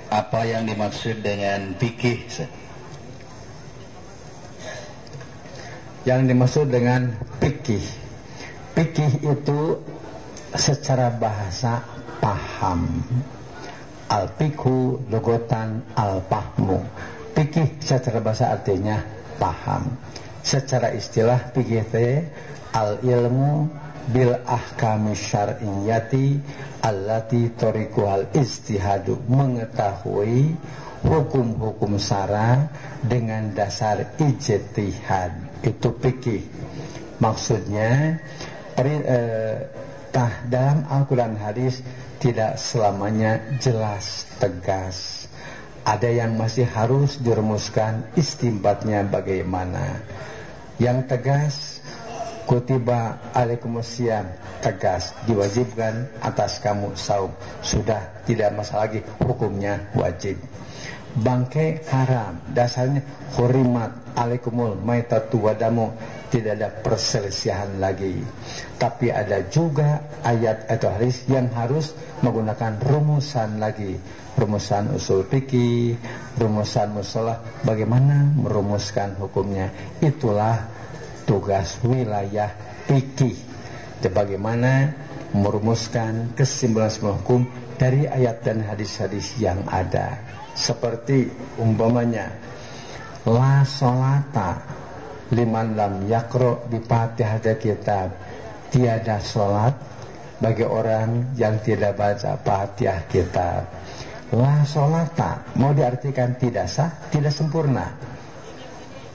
apa yang dimaksud dengan pikih? Yang dimaksud dengan pikih, pikih itu secara bahasa paham. Al-pikhu logotan al-pahmu. Pikih secara bahasa artinya paham. Secara istilah pikih al-ilmu bil ahkami syar'iyyati allati tariquhal istihadu. Mengetahui hukum-hukum syara dengan dasar ijtihad. Itu pikir maksudnya peri, eh, tah dalam Al-Quran hadis tidak selamanya jelas tegas. Ada yang masih harus dirumuskan istimbatnya bagaimana. Yang tegas kutiba alaikumusiyam tegas diwajibkan atas kamu saum. Sudah tidak masalah lagi hukumnya wajib. Bangkai haram dasarnya hurimat alaikumul maitatu wadamu. Tidak ada perselisihan lagi. Tapi ada juga ayat atau hadis yang harus menggunakan rumusan lagi. Rumusan usul fikih rumusan musalah bagaimana merumuskan hukumnya? Itulah tugas wilayah fikih. Bagaimana merumuskan kesimpulan hukum dari ayat dan hadis-hadis yang ada. Seperti umpamanya la solata liman lam yakro di fatihah kitab. Tiada solat bagi orang yang tidak baca fatihah kitab. La solata mau diartikan tidak sah tidak sempurna.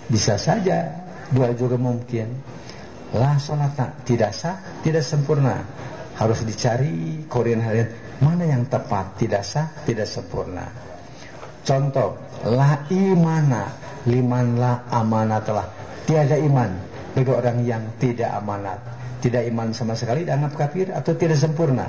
Bisa saja dua juga mungkin la solata tidak sah tidak sempurna harus dicari harian mana yang tepat tidak sah tidak sempurna Contoh, la imana liman la amanat telah. Tiada iman bagi orang yang tidak amanat. Tidak iman sama sekali dianggap kafir atau tidak sempurna.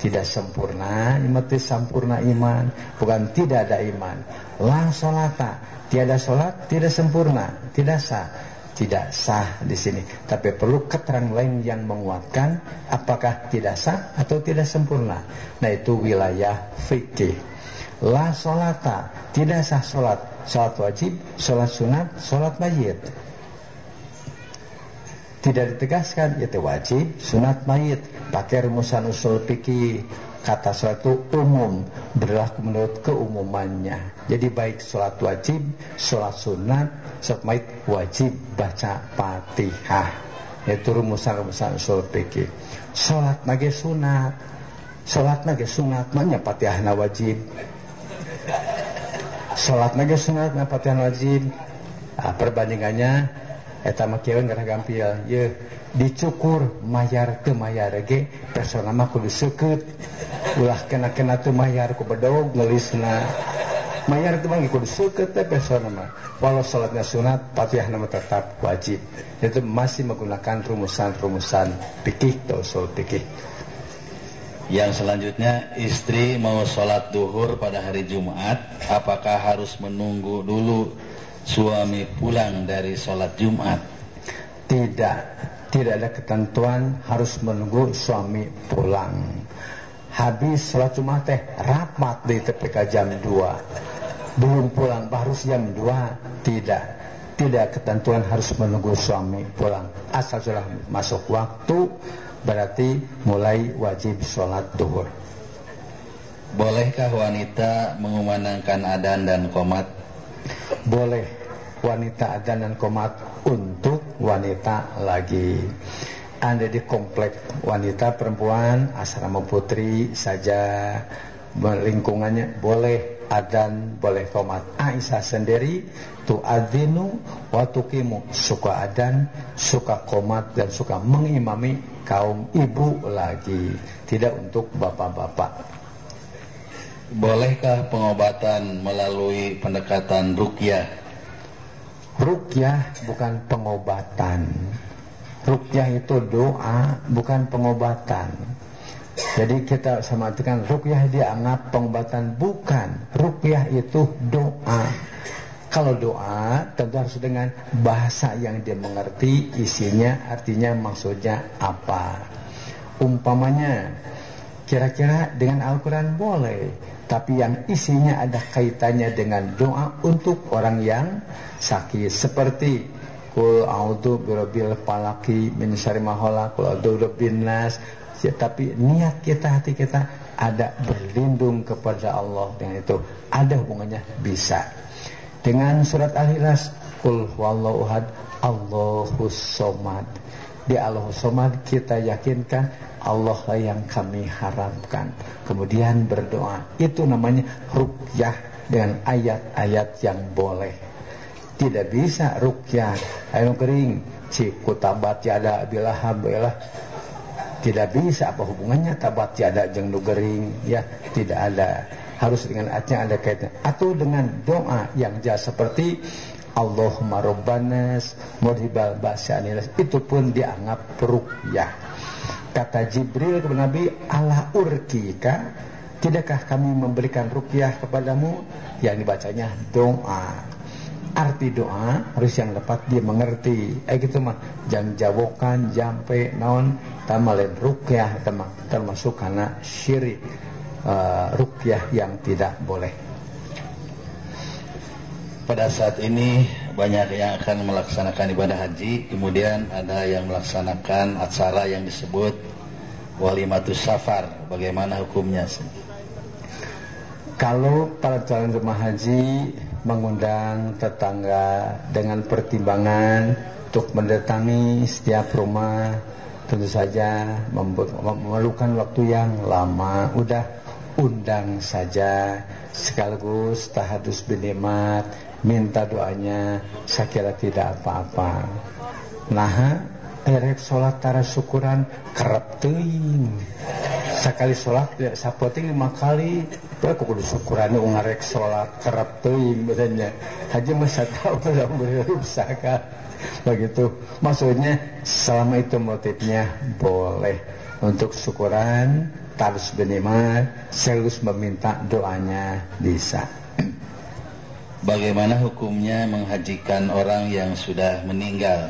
Tidak sempurna, iman sempurna iman, bukan tidak ada iman. La solata, tiada solat, tidak sempurna, tidak sah tidak sah di sini. Tapi perlu keterangan lain yang menguatkan apakah tidak sah atau tidak sempurna. Nah itu wilayah fikih. La solata Tidak sah solat Solat wajib, solat sunat, solat mayit Tidak ditegaskan Itu wajib, sunat mayit Pakai rumusan usul fikih Kata solat itu umum Berlaku menurut keumumannya. Jadi baik solat wajib Solat sunat, solat mayit Wajib baca fatihah. Itu rumusan-rumusan usul fikih. Solat nage sunat. Solat nage sunat Manya fatihah wajib. Salat naga sunat na patihan wajib. Nah, perbandingannya eta mah kieu gara gampil. Ye dicukur mayar teu mayar ge persona mah kudu seukeut. Ulah kena-kena teu mayar ku bedog geulisna. Mayar teu mah kudu seukeut teh persona mah. Walau salatnya sunat, Fatihah nama tetap wajib. Itu masih menggunakan rumusan-rumusan fikih atau usul fikih. Yang selanjutnya istri mau sholat duhur pada hari Jumat Apakah harus menunggu dulu suami pulang dari sholat Jumat? Tidak Tidak ada ketentuan harus menunggu suami pulang Habis sholat Jumat teh rapat di TPK jam 2 Belum pulang baru jam 2 Tidak Tidak ketentuan harus menunggu suami pulang Asal sudah masuk waktu berarti mulai wajib sholat duhur. Bolehkah wanita mengumandangkan adan dan komat? Boleh wanita adan dan komat untuk wanita lagi. Anda di komplek wanita perempuan asrama putri saja. Lingkungannya boleh adan boleh komat. Aisyah sendiri tu adinu wa tuqimu. Suka adan suka komat dan suka mengimami kaum ibu lagi. Tidak untuk bapak-bapak bolehkah pengobatan melalui pendekatan rukyah? Rukyah bukan pengobatan. Rukyah itu doa bukan pengobatan. Jadi kita sematikan rukyah dianggap pengobatan. Bukan. Rukyah itu doa. Kalau doa tentu harus dengan bahasa yang dia mengerti. Isinya artinya maksudnya apa. Umpamanya kira-kira dengan Al-Quran boleh. Tapi yang isinya ada kaitannya dengan doa untuk orang yang sakit. Seperti Kul a'udhu birabbil falaki min syari mahola Kul a'udhu bin nas ya, Tapi niat kita, hati kita Ada berlindung kepada Allah dengan itu Ada hubungannya bisa dengan surat Al-Ikhlas Qul huwallahu ahad Allahus somad di Allah Somad kita yakinkan Allah yang kami harapkan. Kemudian berdoa. Itu namanya rukyah dengan ayat-ayat yang boleh. Tidak bisa rukyah. Ayo kering. Ciku tabat tiada bilah bilah tidak bisa apa hubungannya? Tabat tiada jeng nugering ya tidak ada. Harus dengan artinya ada kaitan. Atau dengan doa yang jelas seperti Allahumma rabbanas murhibal basyanilas itu pun dianggap rukyah kata Jibril kepada Nabi Allah urkika tidakkah kami memberikan rukyah kepadamu? Yang dibacanya doa. Arti doa harus yang dapat dia mengerti. Eh gitu mah. Jang jawokan jampe naon tamalen rukyah termasuk karena syirik uh, rukyah yang tidak boleh pada saat ini banyak yang akan melaksanakan ibadah haji. Kemudian ada yang melaksanakan acara yang disebut walimatus safar. Bagaimana hukumnya? Kalau para calon jemaah haji mengundang tetangga dengan pertimbangan untuk mendatangi setiap rumah tentu saja memerlukan waktu yang lama. Udah undang saja sekaligus tahadus binikmat minta doanya saya kira tidak apa-apa. Nah erek sholat tara syukuran kerap teing sekali sholat ya sapoting lima kali. Aku kudu syukuran ngarek sholat kerap teing badannya haji masa tahu *laughs* dalam berusaha begitu. Maksudnya selama itu motifnya boleh untuk syukuran tarus benimat sekaligus meminta doanya bisa Bagaimana hukumnya menghajikan orang yang sudah meninggal?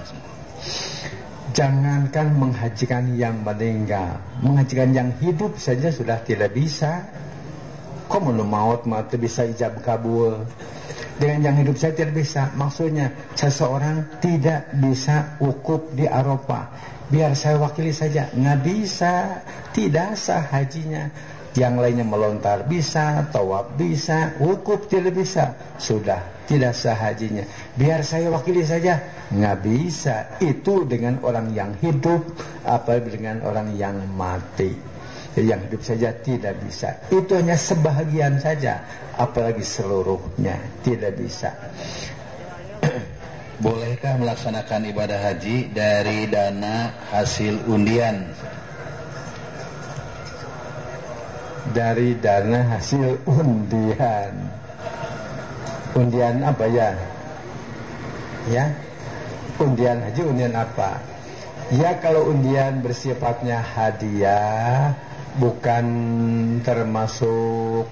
Jangankan menghajikan yang meninggal, menghajikan yang hidup saja sudah tidak bisa. Kok mau maut mati bisa ijab kabul? Dengan yang hidup saya tidak bisa. Maksudnya seseorang tidak bisa ukuf di Eropa. Biar saya wakili saja, nggak bisa, tidak sah hajinya yang lainnya melontar bisa, tawab bisa, wukuf tidak bisa, sudah tidak sah hajinya. Biar saya wakili saja, nggak bisa. Itu dengan orang yang hidup, apa dengan orang yang mati. Yang hidup saja tidak bisa. Itu hanya sebahagian saja, apalagi seluruhnya tidak bisa. *clears throat* Bolehkah melaksanakan ibadah haji dari dana hasil undian? dari dana hasil undian. Undian apa ya? Ya. Undian haji undian apa? Ya kalau undian bersifatnya hadiah bukan termasuk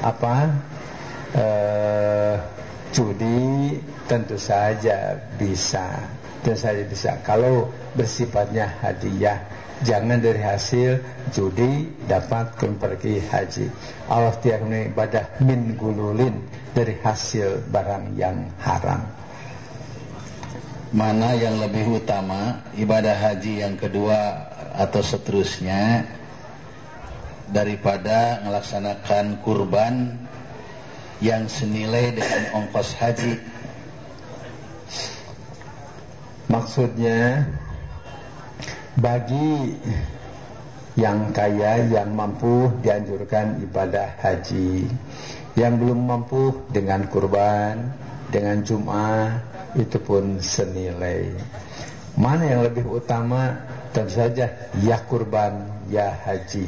apa? Eh judi tentu saja bisa. Tentu saja bisa. Kalau bersifatnya hadiah jangan dari hasil judi dapatkan pergi haji. Allah tiap ibadah min gululin dari hasil barang yang haram. Mana yang lebih utama ibadah haji yang kedua atau seterusnya daripada melaksanakan kurban yang senilai dengan ongkos haji. Maksudnya? Bagi yang kaya yang mampu dianjurkan ibadah haji. Yang belum mampu dengan kurban dengan jum'ah itu pun senilai. Mana yang lebih utama? Tentu saja ya kurban ya haji.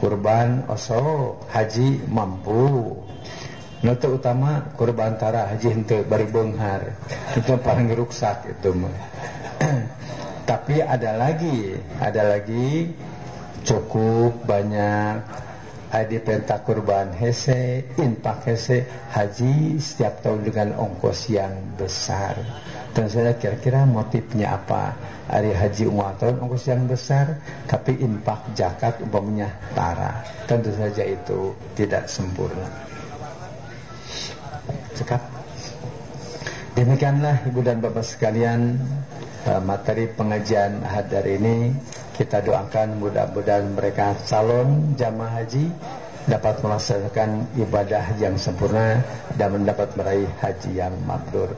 Kurban oso haji mampu Nota utama kurban antara haji hente bari benghar itu paling ruksak itu *clears throat* Tapi ada lagi, ada lagi cukup banyak ada penta kurban hese, infak hese, haji setiap tahun dengan ongkos yang besar. Dan saya kira-kira motifnya apa? Hari haji umrah tahun ongkos yang besar, tapi infak zakat umpamanya tara. Tentu saja itu tidak sempurna. Cekap. Demikianlah ibu dan bapak sekalian uh, materi pengajian hadar ini kita doakan mudah-mudahan mereka calon jamaah haji dapat melaksanakan ibadah yang sempurna dan mendapat meraih haji yang mabrur.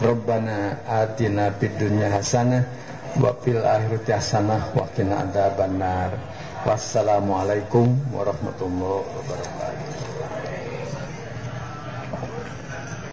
Rabbana atina fid dunya hasanah wa fil akhirati hasanah wa qina adzabannar. Wassalamualaikum warahmatullahi wabarakatuh.